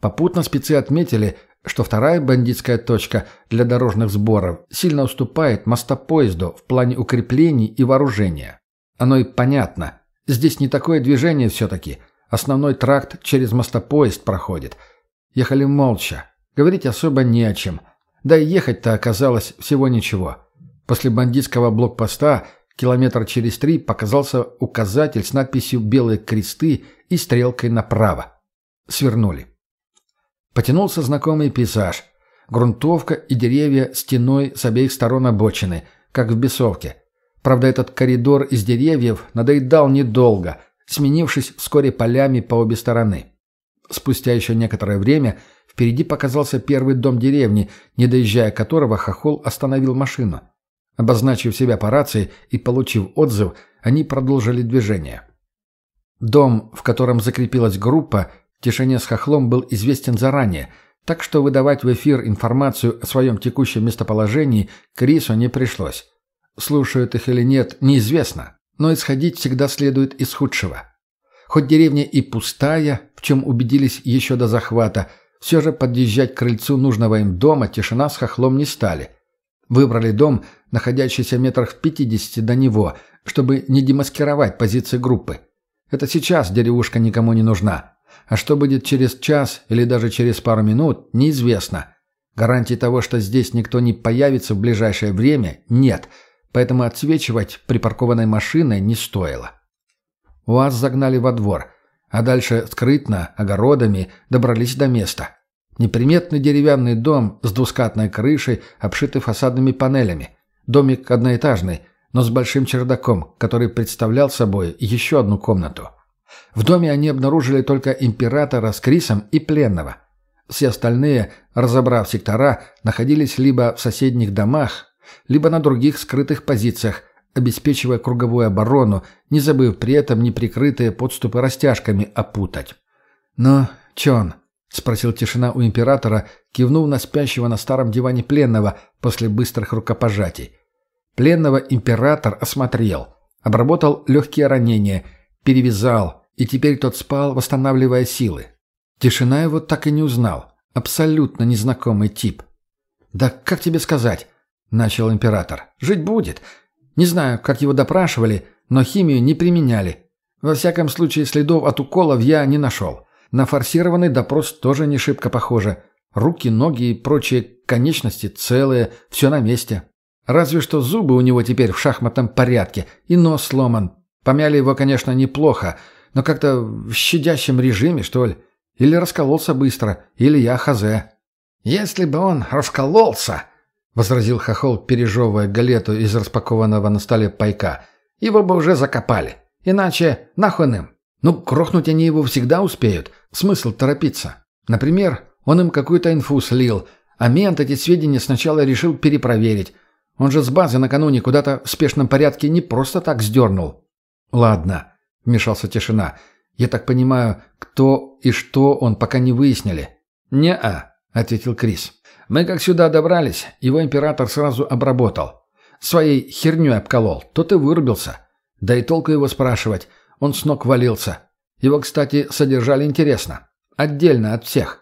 Попутно спецы отметили, что вторая бандитская точка для дорожных сборов сильно уступает мостопоезду в плане укреплений и вооружения. Оно и понятно. Здесь не такое движение все-таки. Основной тракт через мостопоезд проходит. Ехали молча. Говорить особо не о чем. Да и ехать-то оказалось всего ничего. После бандитского блокпоста Километр через три показался указатель с надписью «Белые кресты» и стрелкой направо. Свернули. Потянулся знакомый пейзаж. Грунтовка и деревья стеной с обеих сторон обочины, как в бесовке. Правда, этот коридор из деревьев надоедал недолго, сменившись вскоре полями по обе стороны. Спустя еще некоторое время впереди показался первый дом деревни, не доезжая которого Хохол остановил машину. Обозначив себя по рации и получив отзыв, они продолжили движение. Дом, в котором закрепилась группа, тишине с хохлом был известен заранее, так что выдавать в эфир информацию о своем текущем местоположении Крису не пришлось. Слушают их или нет, неизвестно, но исходить всегда следует из худшего. Хоть деревня и пустая, в чем убедились еще до захвата, все же подъезжать к крыльцу нужного им дома тишина с хохлом не стали. Выбрали дом, находящийся метрах в 50 до него, чтобы не демаскировать позиции группы. Это сейчас деревушка никому не нужна. А что будет через час или даже через пару минут, неизвестно. Гарантии того, что здесь никто не появится в ближайшее время, нет, поэтому отсвечивать припаркованной машиной не стоило. УАЗ загнали во двор, а дальше скрытно, огородами, добрались до места. Неприметный деревянный дом с двускатной крышей, обшитый фасадными панелями. Домик одноэтажный, но с большим чердаком, который представлял собой еще одну комнату. В доме они обнаружили только императора с Крисом и пленного. Все остальные, разобрав сектора, находились либо в соседних домах, либо на других скрытых позициях, обеспечивая круговую оборону, не забыв при этом неприкрытые подступы растяжками опутать. «Ну, Чон?» — спросил тишина у императора, кивнув на спящего на старом диване пленного после быстрых рукопожатий. Пленного император осмотрел, обработал легкие ранения, перевязал, и теперь тот спал, восстанавливая силы. Тишина его так и не узнал. Абсолютно незнакомый тип. «Да как тебе сказать?» — начал император. «Жить будет. Не знаю, как его допрашивали, но химию не применяли. Во всяком случае, следов от уколов я не нашел. На форсированный допрос тоже не шибко похоже. Руки, ноги и прочие конечности целые, все на месте. Разве что зубы у него теперь в шахматном порядке, и нос сломан. Помяли его, конечно, неплохо, но как-то в щадящем режиме, что ли. Или раскололся быстро, или я хазе. «Если бы он раскололся», — возразил Хохол, пережевывая галету из распакованного на столе пайка, — «его бы уже закопали. Иначе нахуй им. Ну, крохнуть они его всегда успеют. Смысл торопиться. Например, он им какую-то инфу слил, а мент эти сведения сначала решил перепроверить. Он же с базы накануне куда-то в спешном порядке не просто так сдернул». «Ладно», — вмешался тишина, — я так понимаю, кто и что он пока не выяснили. «Не-а», — ответил Крис. «Мы как сюда добрались, его император сразу обработал. Своей херню обколол, тот и вырубился. Да и толку его спрашивать, он с ног валился. Его, кстати, содержали интересно. Отдельно от всех.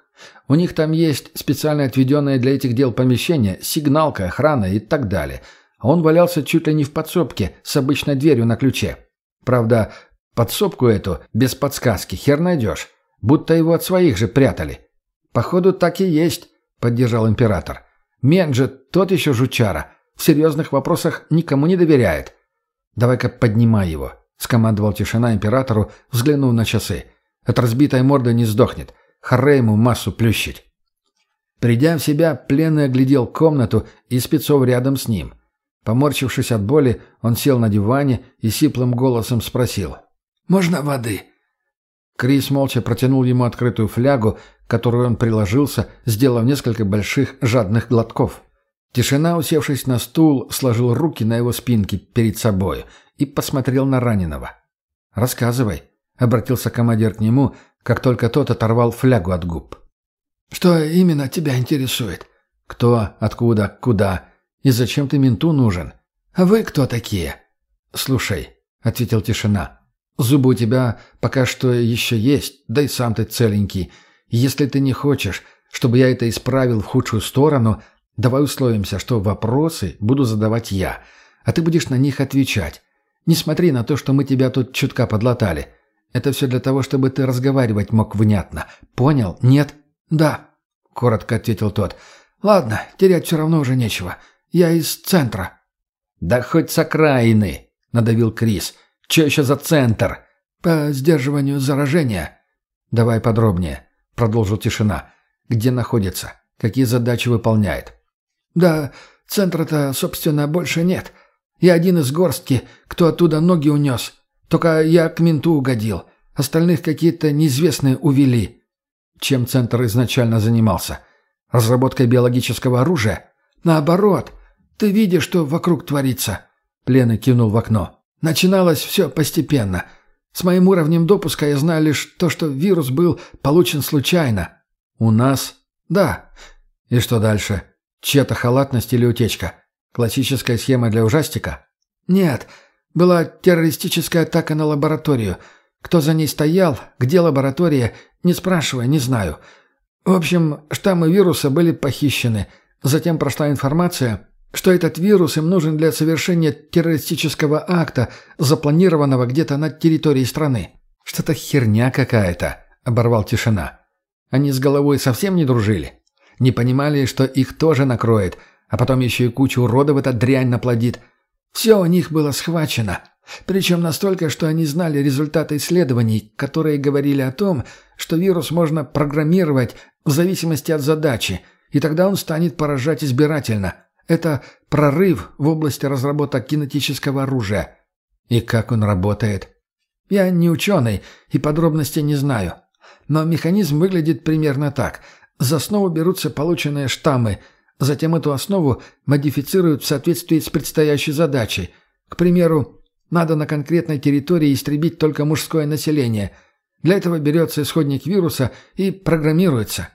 У них там есть специально отведенное для этих дел помещение, сигналка, охрана и так далее. А он валялся чуть ли не в подсобке с обычной дверью на ключе. Правда, Подсобку эту, без подсказки, хер найдешь. Будто его от своих же прятали. Походу, так и есть, поддержал император. Мен тот еще жучара. В серьезных вопросах никому не доверяет. Давай-ка поднимай его, скомандовал тишина императору, взглянув на часы. От разбитой морды не сдохнет. Харе ему массу плющить. Придя в себя, пленный оглядел комнату и спецов рядом с ним. Поморщившись от боли, он сел на диване и сиплым голосом спросил. Можно воды?» Крис молча протянул ему открытую флягу, которую он приложился, сделав несколько больших жадных глотков. Тишина, усевшись на стул, сложил руки на его спинке перед собой и посмотрел на раненого. «Рассказывай», — обратился командир к нему, как только тот оторвал флягу от губ. «Что именно тебя интересует?» «Кто, откуда, куда и зачем ты менту нужен?» «А вы кто такие?» «Слушай», — ответил тишина, Зубы у тебя пока что еще есть, да и сам ты целенький. Если ты не хочешь, чтобы я это исправил в худшую сторону, давай условимся, что вопросы буду задавать я, а ты будешь на них отвечать. Не смотри на то, что мы тебя тут чутка подлатали. Это все для того, чтобы ты разговаривать мог внятно. Понял? Нет? Да, коротко ответил тот. Ладно, терять все равно уже нечего. Я из центра. Да хоть с окраины, надавил Крис. Че еще за центр? По сдерживанию заражения. Давай подробнее. Продолжил тишина. Где находится? Какие задачи выполняет? Да, центра-то, собственно, больше нет. Я один из горстки, кто оттуда ноги унес. Только я к менту угодил. Остальных какие-то неизвестные увели. Чем центр изначально занимался? Разработкой биологического оружия? Наоборот. Ты видишь, что вокруг творится. Пленный кинул в окно. Начиналось все постепенно. С моим уровнем допуска я знаю лишь то, что вирус был получен случайно. У нас? Да. И что дальше? Чья-то халатность или утечка? Классическая схема для ужастика? Нет. Была террористическая атака на лабораторию. Кто за ней стоял, где лаборатория, не спрашивая, не знаю. В общем, штаммы вируса были похищены. Затем прошла информация, что этот вирус им нужен для совершения террористического акта, запланированного где-то на территории страны. Что-то херня какая-то, оборвал тишина. Они с головой совсем не дружили. Не понимали, что их тоже накроет, а потом еще и кучу уродов эта дрянь наплодит. Все у них было схвачено. Причем настолько, что они знали результаты исследований, которые говорили о том, что вирус можно программировать в зависимости от задачи, и тогда он станет поражать избирательно. Это прорыв в области разработок кинетического оружия. И как он работает? Я не ученый и подробностей не знаю. Но механизм выглядит примерно так. За основу берутся полученные штаммы, затем эту основу модифицируют в соответствии с предстоящей задачей. К примеру, надо на конкретной территории истребить только мужское население. Для этого берется исходник вируса и программируется.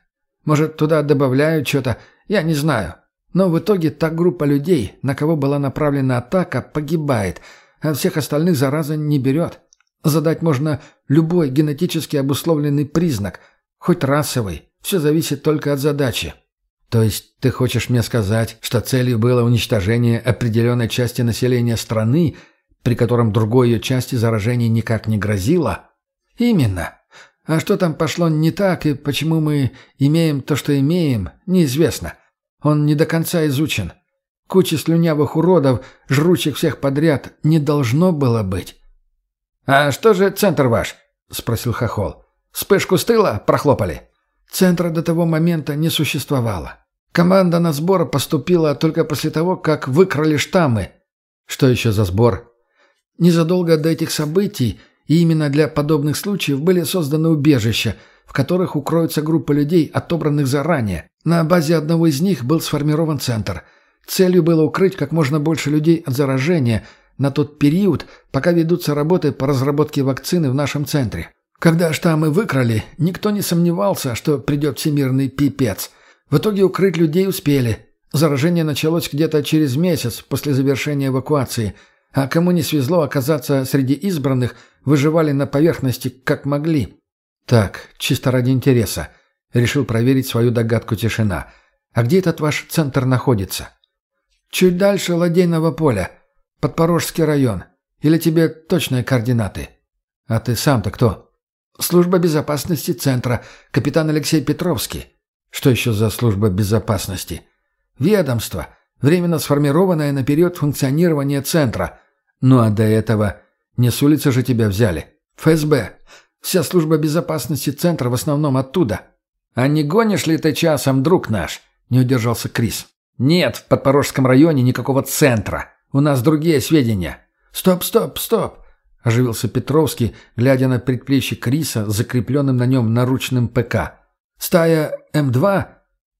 Может, туда добавляют что-то, я не знаю. Но в итоге та группа людей, на кого была направлена атака, погибает, а всех остальных зараза не берет. Задать можно любой генетически обусловленный признак, хоть расовый. Все зависит только от задачи. То есть ты хочешь мне сказать, что целью было уничтожение определенной части населения страны, при котором другой ее части заражение никак не грозило? Именно. А что там пошло не так и почему мы имеем то, что имеем, неизвестно. Он не до конца изучен. Кучи слюнявых уродов, жрущих всех подряд, не должно было быть. «А что же центр ваш?» — спросил Хохол. «Вспышку с тыла прохлопали?» Центра до того момента не существовало. Команда на сбор поступила только после того, как выкрали штаммы. Что еще за сбор? Незадолго до этих событий, и именно для подобных случаев, были созданы убежища, в которых укроется группа людей, отобранных заранее. На базе одного из них был сформирован центр. Целью было укрыть как можно больше людей от заражения на тот период, пока ведутся работы по разработке вакцины в нашем центре. Когда штаммы выкрали, никто не сомневался, что придет всемирный пипец. В итоге укрыть людей успели. Заражение началось где-то через месяц после завершения эвакуации, а кому не свезло оказаться среди избранных, выживали на поверхности как могли. Так, чисто ради интереса. Решил проверить свою догадку тишина. А где этот ваш центр находится? Чуть дальше ладейного поля. Подпорожский район. Или тебе точные координаты? А ты сам-то кто? Служба безопасности центра. Капитан Алексей Петровский. Что еще за служба безопасности? Ведомство. Временно сформированное на период функционирования центра. Ну а до этого... Не с улицы же тебя взяли. ФСБ. Вся служба безопасности центра в основном оттуда. А не гонишь ли ты часом, друг наш? Не удержался Крис. Нет в Подпорожском районе никакого центра. У нас другие сведения. Стоп, стоп, стоп. Оживился Петровский, глядя на предплечье Криса, закрепленным на нем наручным ПК. «Стая М2?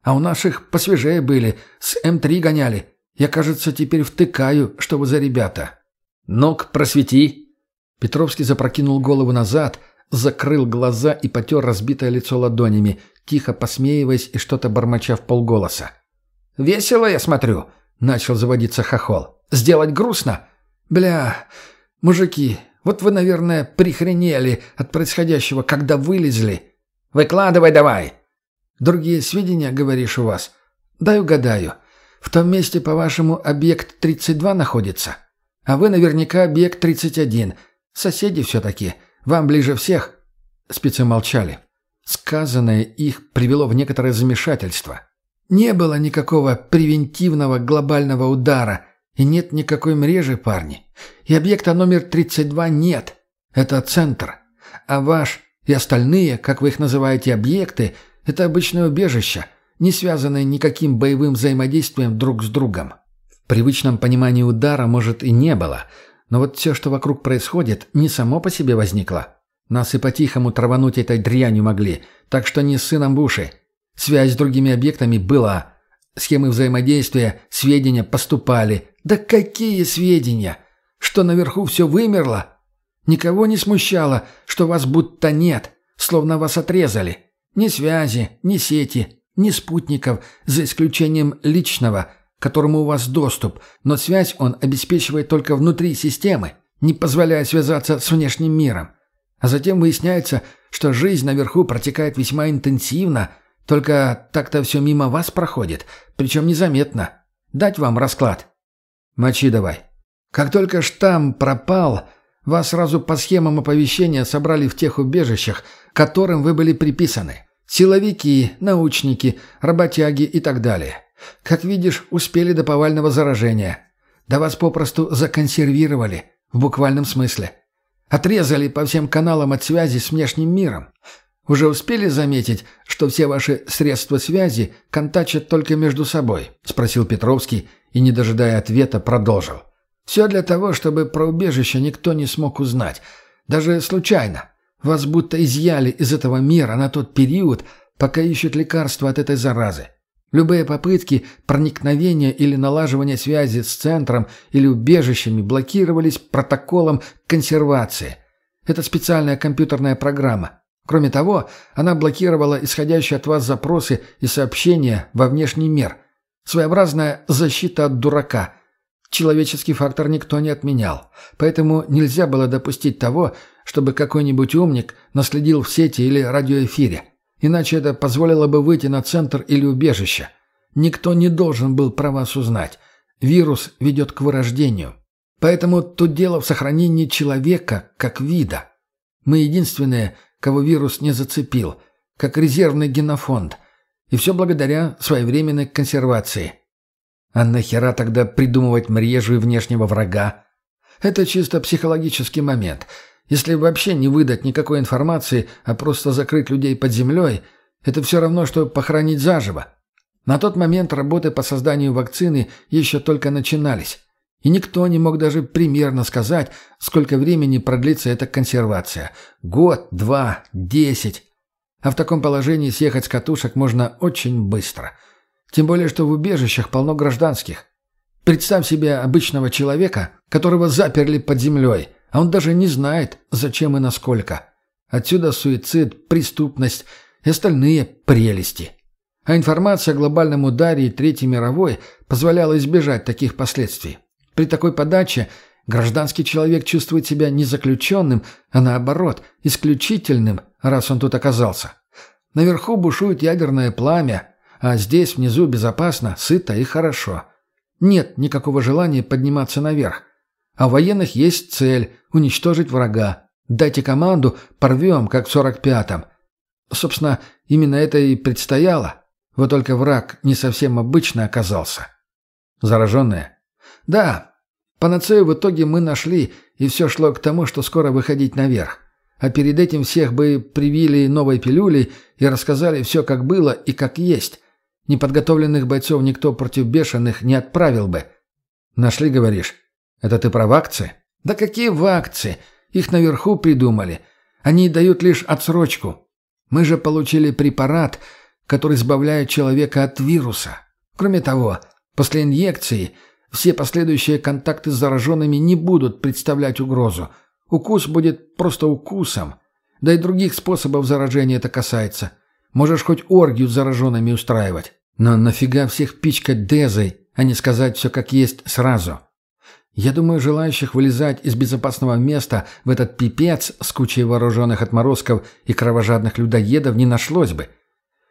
А у наших посвежее были, с М3 гоняли. Я, кажется, теперь втыкаю, что вы за ребята». «Ну-ка, просвети!» Петровский запрокинул голову назад, закрыл глаза и потер разбитое лицо ладонями, тихо посмеиваясь и что-то бормоча в полголоса. «Весело, я смотрю», — начал заводиться хохол. «Сделать грустно? Бля, мужики, вот вы, наверное, прихренели от происходящего, когда вылезли. Выкладывай давай. Другие сведения, говоришь, у вас? Дай угадаю. В том месте, по-вашему, объект 32 находится? А вы наверняка объект 31. Соседи все-таки. Вам ближе всех. Спецы молчали. Сказанное их привело в некоторое замешательство. Не было никакого превентивного глобального удара – и нет никакой мрежи, парни. И объекта номер 32 нет. Это центр. А ваш и остальные, как вы их называете, объекты, это обычное убежище, не связанное никаким боевым взаимодействием друг с другом. В привычном понимании удара, может, и не было, но вот все, что вокруг происходит, не само по себе возникло. Нас и по-тихому травануть этой дрянью могли, так что не с сыном Буши. Связь с другими объектами была. Схемы взаимодействия, сведения поступали, да какие сведения? Что наверху все вымерло? Никого не смущало, что вас будто нет, словно вас отрезали. Ни связи, ни сети, ни спутников, за исключением личного, к которому у вас доступ, но связь он обеспечивает только внутри системы, не позволяя связаться с внешним миром. А затем выясняется, что жизнь наверху протекает весьма интенсивно, только так-то все мимо вас проходит, причем незаметно. Дать вам расклад. Мочи давай. Как только штамм пропал, вас сразу по схемам оповещения собрали в тех убежищах, которым вы были приписаны. Силовики, научники, работяги и так далее. Как видишь, успели до повального заражения. Да вас попросту законсервировали. В буквальном смысле. Отрезали по всем каналам от связи с внешним миром. Уже успели заметить, что все ваши средства связи контачат только между собой?» — спросил Петровский и, не дожидая ответа, продолжил. «Все для того, чтобы про убежище никто не смог узнать. Даже случайно. Вас будто изъяли из этого мира на тот период, пока ищут лекарства от этой заразы. Любые попытки проникновения или налаживания связи с центром или убежищами блокировались протоколом консервации. Это специальная компьютерная программа. Кроме того, она блокировала исходящие от вас запросы и сообщения во внешний мир. Своеобразная защита от дурака. Человеческий фактор никто не отменял. Поэтому нельзя было допустить того, чтобы какой-нибудь умник наследил в сети или радиоэфире. Иначе это позволило бы выйти на центр или убежище. Никто не должен был про вас узнать. Вирус ведет к вырождению. Поэтому тут дело в сохранении человека как вида. Мы единственные, кого вирус не зацепил, как резервный генофонд. И все благодаря своевременной консервации. А нахера тогда придумывать мрежу внешнего врага? Это чисто психологический момент – если вообще не выдать никакой информации, а просто закрыть людей под землей, это все равно, что похоронить заживо. На тот момент работы по созданию вакцины еще только начинались. И никто не мог даже примерно сказать, сколько времени продлится эта консервация. Год, два, десять. А в таком положении съехать с катушек можно очень быстро. Тем более, что в убежищах полно гражданских. Представь себе обычного человека, которого заперли под землей – а он даже не знает, зачем и насколько. Отсюда суицид, преступность и остальные прелести. А информация о глобальном ударе и Третьей мировой позволяла избежать таких последствий. При такой подаче гражданский человек чувствует себя не заключенным, а наоборот, исключительным, раз он тут оказался. Наверху бушует ядерное пламя, а здесь внизу безопасно, сыто и хорошо. Нет никакого желания подниматься наверх. А у военных есть цель – уничтожить врага. Дайте команду, порвем, как в 45-м. Собственно, именно это и предстояло. Вот только враг не совсем обычно оказался. Зараженные? Да. Панацею в итоге мы нашли, и все шло к тому, что скоро выходить наверх. А перед этим всех бы привили новой пилюлей и рассказали все, как было и как есть. Неподготовленных бойцов никто против бешеных не отправил бы. Нашли, говоришь? «Это ты про вакции?» «Да какие вакции? Их наверху придумали. Они дают лишь отсрочку. Мы же получили препарат, который избавляет человека от вируса. Кроме того, после инъекции все последующие контакты с зараженными не будут представлять угрозу. Укус будет просто укусом. Да и других способов заражения это касается. Можешь хоть оргию с зараженными устраивать. Но нафига всех пичкать дезой, а не сказать все как есть сразу?» Я думаю, желающих вылезать из безопасного места в этот пипец с кучей вооруженных отморозков и кровожадных людоедов не нашлось бы.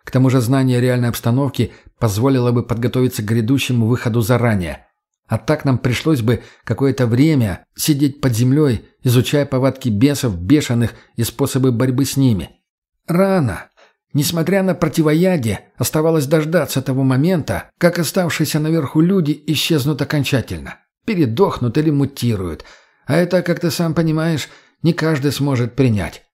К тому же знание реальной обстановки позволило бы подготовиться к грядущему выходу заранее. А так нам пришлось бы какое-то время сидеть под землей, изучая повадки бесов, бешеных и способы борьбы с ними. Рано. Несмотря на противоядие, оставалось дождаться того момента, как оставшиеся наверху люди исчезнут окончательно передохнут или мутируют. А это, как ты сам понимаешь, не каждый сможет принять.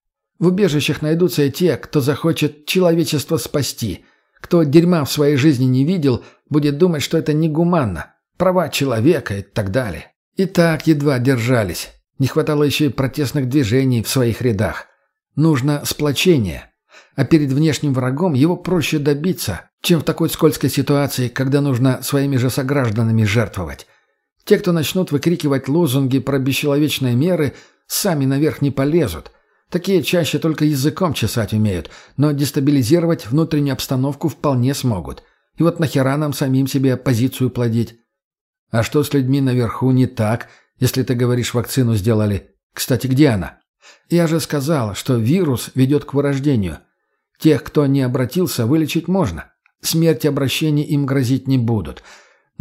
В убежищах найдутся и те, кто захочет человечество спасти. Кто дерьма в своей жизни не видел, будет думать, что это негуманно. Права человека и так далее. И так едва держались. Не хватало еще и протестных движений в своих рядах. Нужно сплочение. А перед внешним врагом его проще добиться, чем в такой скользкой ситуации, когда нужно своими же согражданами жертвовать. Те, кто начнут выкрикивать лозунги про бесчеловечные меры, сами наверх не полезут. Такие чаще только языком чесать умеют, но дестабилизировать внутреннюю обстановку вполне смогут. И вот нахера нам самим себе позицию плодить? А что с людьми наверху не так, если ты говоришь, вакцину сделали? Кстати, где она? Я же сказал, что вирус ведет к вырождению. Тех, кто не обратился, вылечить можно. Смерть обращения им грозить не будут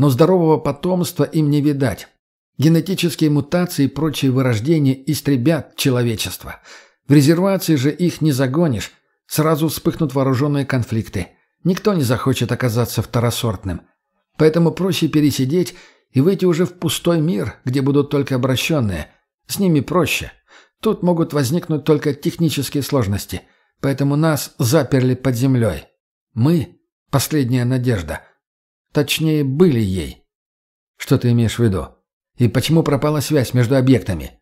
но здорового потомства им не видать. Генетические мутации и прочие вырождения истребят человечество. В резервации же их не загонишь. Сразу вспыхнут вооруженные конфликты. Никто не захочет оказаться второсортным. Поэтому проще пересидеть и выйти уже в пустой мир, где будут только обращенные. С ними проще. Тут могут возникнуть только технические сложности, поэтому нас заперли под землей. Мы — последняя надежда. Точнее, были ей. Что ты имеешь в виду? И почему пропала связь между объектами?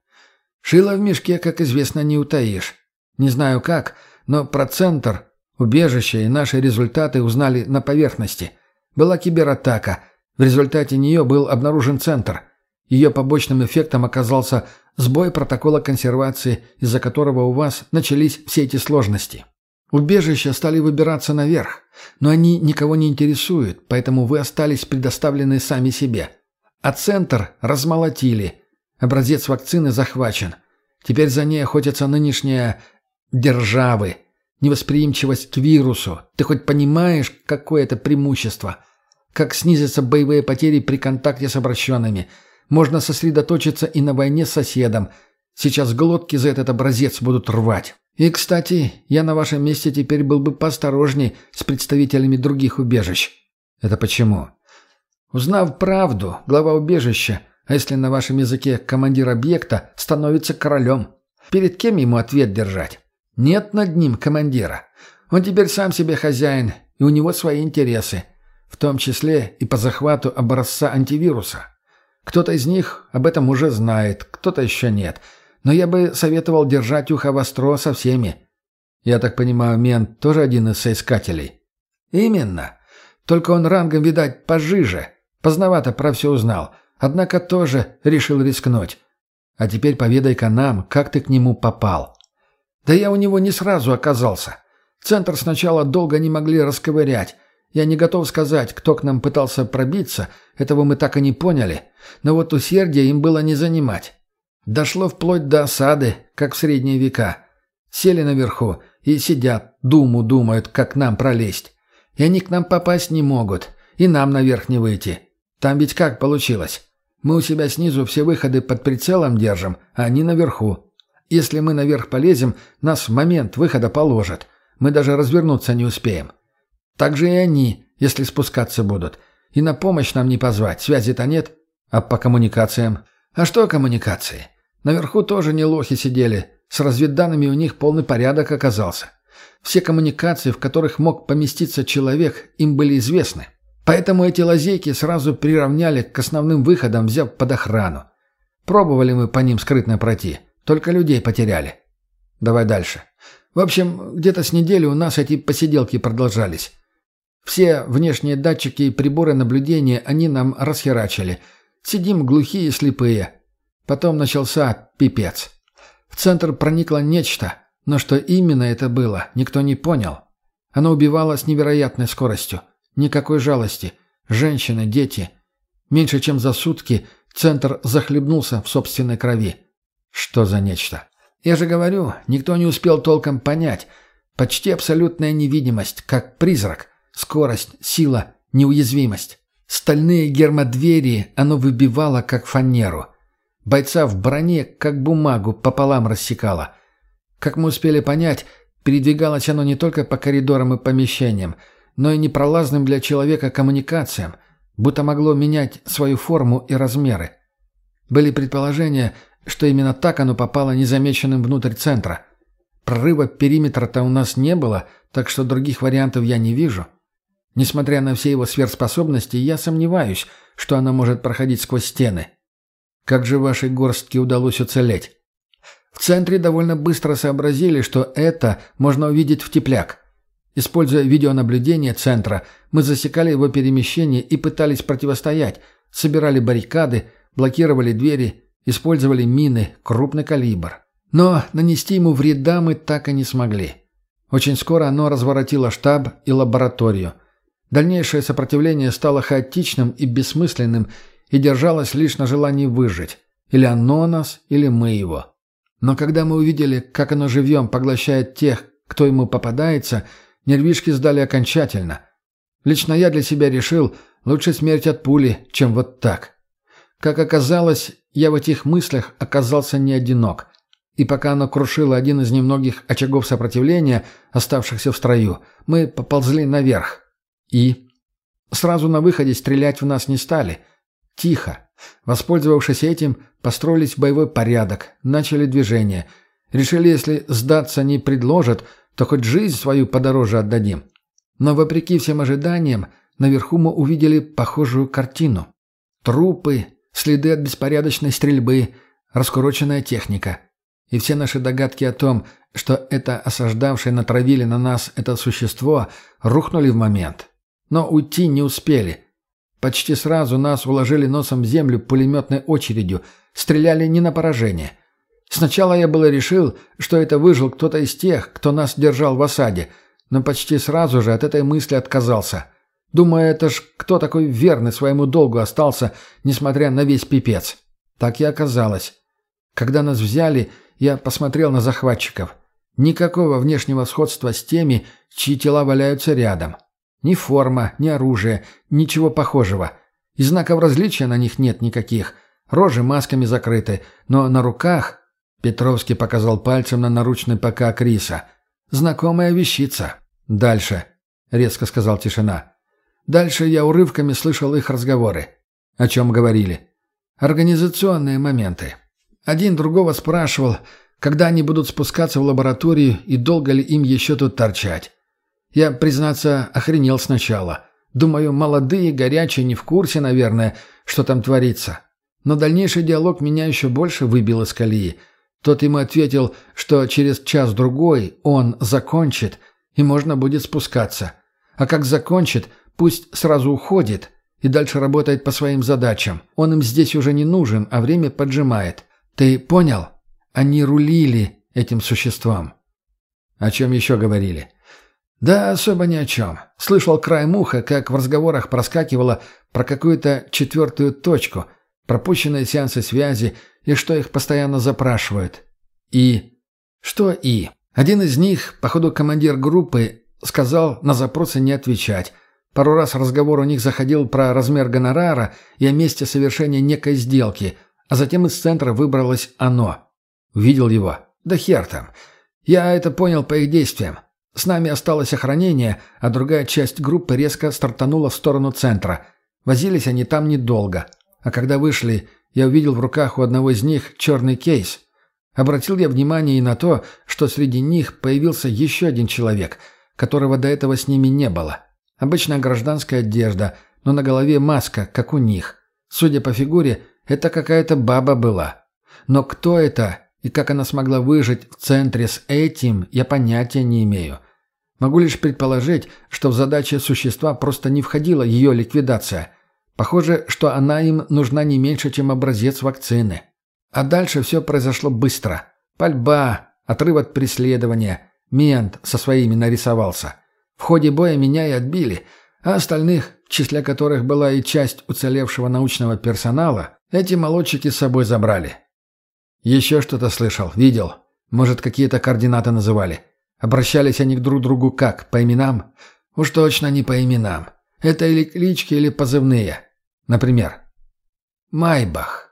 Шило в мешке, как известно, не утаишь. Не знаю как, но про центр, убежище и наши результаты узнали на поверхности. Была кибератака. В результате нее был обнаружен центр. Ее побочным эффектом оказался сбой протокола консервации, из-за которого у вас начались все эти сложности. Убежища стали выбираться наверх, но они никого не интересуют, поэтому вы остались предоставлены сами себе. А центр размолотили. Образец вакцины захвачен. Теперь за ней охотятся нынешние державы. Невосприимчивость к вирусу. Ты хоть понимаешь, какое это преимущество? Как снизятся боевые потери при контакте с обращенными – можно сосредоточиться и на войне с соседом. Сейчас глотки за этот образец будут рвать. И, кстати, я на вашем месте теперь был бы поосторожней с представителями других убежищ. Это почему? Узнав правду, глава убежища, а если на вашем языке командир объекта, становится королем. Перед кем ему ответ держать? Нет над ним командира. Он теперь сам себе хозяин, и у него свои интересы. В том числе и по захвату образца антивируса. Кто-то из них об этом уже знает, кто-то еще нет. Но я бы советовал держать ухо востро со всеми. Я так понимаю, мент тоже один из соискателей. Именно. Только он рангом, видать, пожиже. Поздновато про все узнал. Однако тоже решил рискнуть. А теперь поведай-ка нам, как ты к нему попал. Да я у него не сразу оказался. Центр сначала долго не могли расковырять. Я не готов сказать, кто к нам пытался пробиться, этого мы так и не поняли, но вот усердие им было не занимать. Дошло вплоть до осады, как в средние века. Сели наверху и сидят, думу думают, как нам пролезть. И они к нам попасть не могут, и нам наверх не выйти. Там ведь как получилось? Мы у себя снизу все выходы под прицелом держим, а они наверху. Если мы наверх полезем, нас в момент выхода положат. Мы даже развернуться не успеем. Так же и они, если спускаться будут. И на помощь нам не позвать, связи-то нет. А по коммуникациям? А что коммуникации? Наверху тоже не лохи сидели. С разведданными у них полный порядок оказался. Все коммуникации, в которых мог поместиться человек, им были известны. Поэтому эти лазейки сразу приравняли к основным выходам, взяв под охрану. Пробовали мы по ним скрытно пройти, только людей потеряли. Давай дальше. В общем, где-то с недели у нас эти посиделки продолжались. Все внешние датчики и приборы наблюдения они нам расхерачили. Сидим глухие и слепые. Потом начался пипец. В центр проникло нечто, но что именно это было, никто не понял. Оно убивало с невероятной скоростью. Никакой жалости. Женщины, дети. Меньше чем за сутки центр захлебнулся в собственной крови. Что за нечто? Я же говорю, никто не успел толком понять. Почти абсолютная невидимость, как призрак. Скорость, сила, неуязвимость. Стальные гермодвери оно выбивало, как фанеру. Бойца в броне, как бумагу, пополам рассекало. Как мы успели понять, передвигалось оно не только по коридорам и помещениям, но и непролазным для человека коммуникациям, будто могло менять свою форму и размеры. Были предположения, что именно так оно попало незамеченным внутрь центра. Прорыва периметра-то у нас не было, так что других вариантов я не вижу. Несмотря на все его сверхспособности, я сомневаюсь, что она может проходить сквозь стены. Как же вашей горстке удалось уцелеть? В центре довольно быстро сообразили, что это можно увидеть в тепляк. Используя видеонаблюдение центра, мы засекали его перемещение и пытались противостоять, собирали баррикады, блокировали двери, использовали мины, крупный калибр. Но нанести ему вреда мы так и не смогли. Очень скоро оно разворотило штаб и лабораторию – Дальнейшее сопротивление стало хаотичным и бессмысленным и держалось лишь на желании выжить. Или оно нас, или мы его. Но когда мы увидели, как оно живьем поглощает тех, кто ему попадается, нервишки сдали окончательно. Лично я для себя решил, лучше смерть от пули, чем вот так. Как оказалось, я в этих мыслях оказался не одинок. И пока оно крушило один из немногих очагов сопротивления, оставшихся в строю, мы поползли наверх, и? Сразу на выходе стрелять в нас не стали. Тихо. Воспользовавшись этим, построились в боевой порядок, начали движение. Решили, если сдаться не предложат, то хоть жизнь свою подороже отдадим. Но вопреки всем ожиданиям, наверху мы увидели похожую картину. Трупы, следы от беспорядочной стрельбы, раскуроченная техника. И все наши догадки о том, что это осаждавшее натравили на нас это существо, рухнули в момент. Но уйти не успели. Почти сразу нас уложили носом в землю пулеметной очередью, стреляли не на поражение. Сначала я было решил, что это выжил кто-то из тех, кто нас держал в осаде, но почти сразу же от этой мысли отказался. Думаю, это ж кто такой верный своему долгу остался, несмотря на весь пипец. Так и оказалось. Когда нас взяли, я посмотрел на захватчиков. Никакого внешнего сходства с теми, чьи тела валяются рядом. Ни форма, ни оружие, ничего похожего. И знаков различия на них нет никаких. Рожи масками закрыты, но на руках... Петровский показал пальцем на наручный ПК Криса. «Знакомая вещица. Дальше», — резко сказал тишина. Дальше я урывками слышал их разговоры. О чем говорили. Организационные моменты. Один другого спрашивал, когда они будут спускаться в лабораторию и долго ли им еще тут торчать. Я, признаться, охренел сначала. Думаю, молодые, горячие, не в курсе, наверное, что там творится. Но дальнейший диалог меня еще больше выбил из колеи. Тот ему ответил, что через час-другой он закончит, и можно будет спускаться. А как закончит, пусть сразу уходит и дальше работает по своим задачам. Он им здесь уже не нужен, а время поджимает. Ты понял? Они рулили этим существом. О чем еще говорили? Да, особо ни о чем. Слышал край муха, как в разговорах проскакивало про какую-то четвертую точку, пропущенные сеансы связи и что их постоянно запрашивают. И... Что и? Один из них, походу командир группы, сказал на запросы не отвечать. Пару раз разговор у них заходил про размер гонорара и о месте совершения некой сделки, а затем из центра выбралось оно. Видел его? Да хер там. Я это понял по их действиям. С нами осталось охранение, а другая часть группы резко стартанула в сторону центра. Возились они там недолго. А когда вышли, я увидел в руках у одного из них черный кейс. Обратил я внимание и на то, что среди них появился еще один человек, которого до этого с ними не было. Обычная гражданская одежда, но на голове маска, как у них. Судя по фигуре, это какая-то баба была. Но кто это и как она смогла выжить в центре с этим, я понятия не имею. Могу лишь предположить, что в задачи существа просто не входила ее ликвидация. Похоже, что она им нужна не меньше, чем образец вакцины. А дальше все произошло быстро. Пальба, отрыв от преследования, мент со своими нарисовался. В ходе боя меня и отбили, а остальных, в числе которых была и часть уцелевшего научного персонала, эти молодчики с собой забрали. Еще что-то слышал, видел. Может, какие-то координаты называли. Обращались они к друг другу как, по именам? Уж точно не по именам. Это или клички, или позывные. Например, Майбах.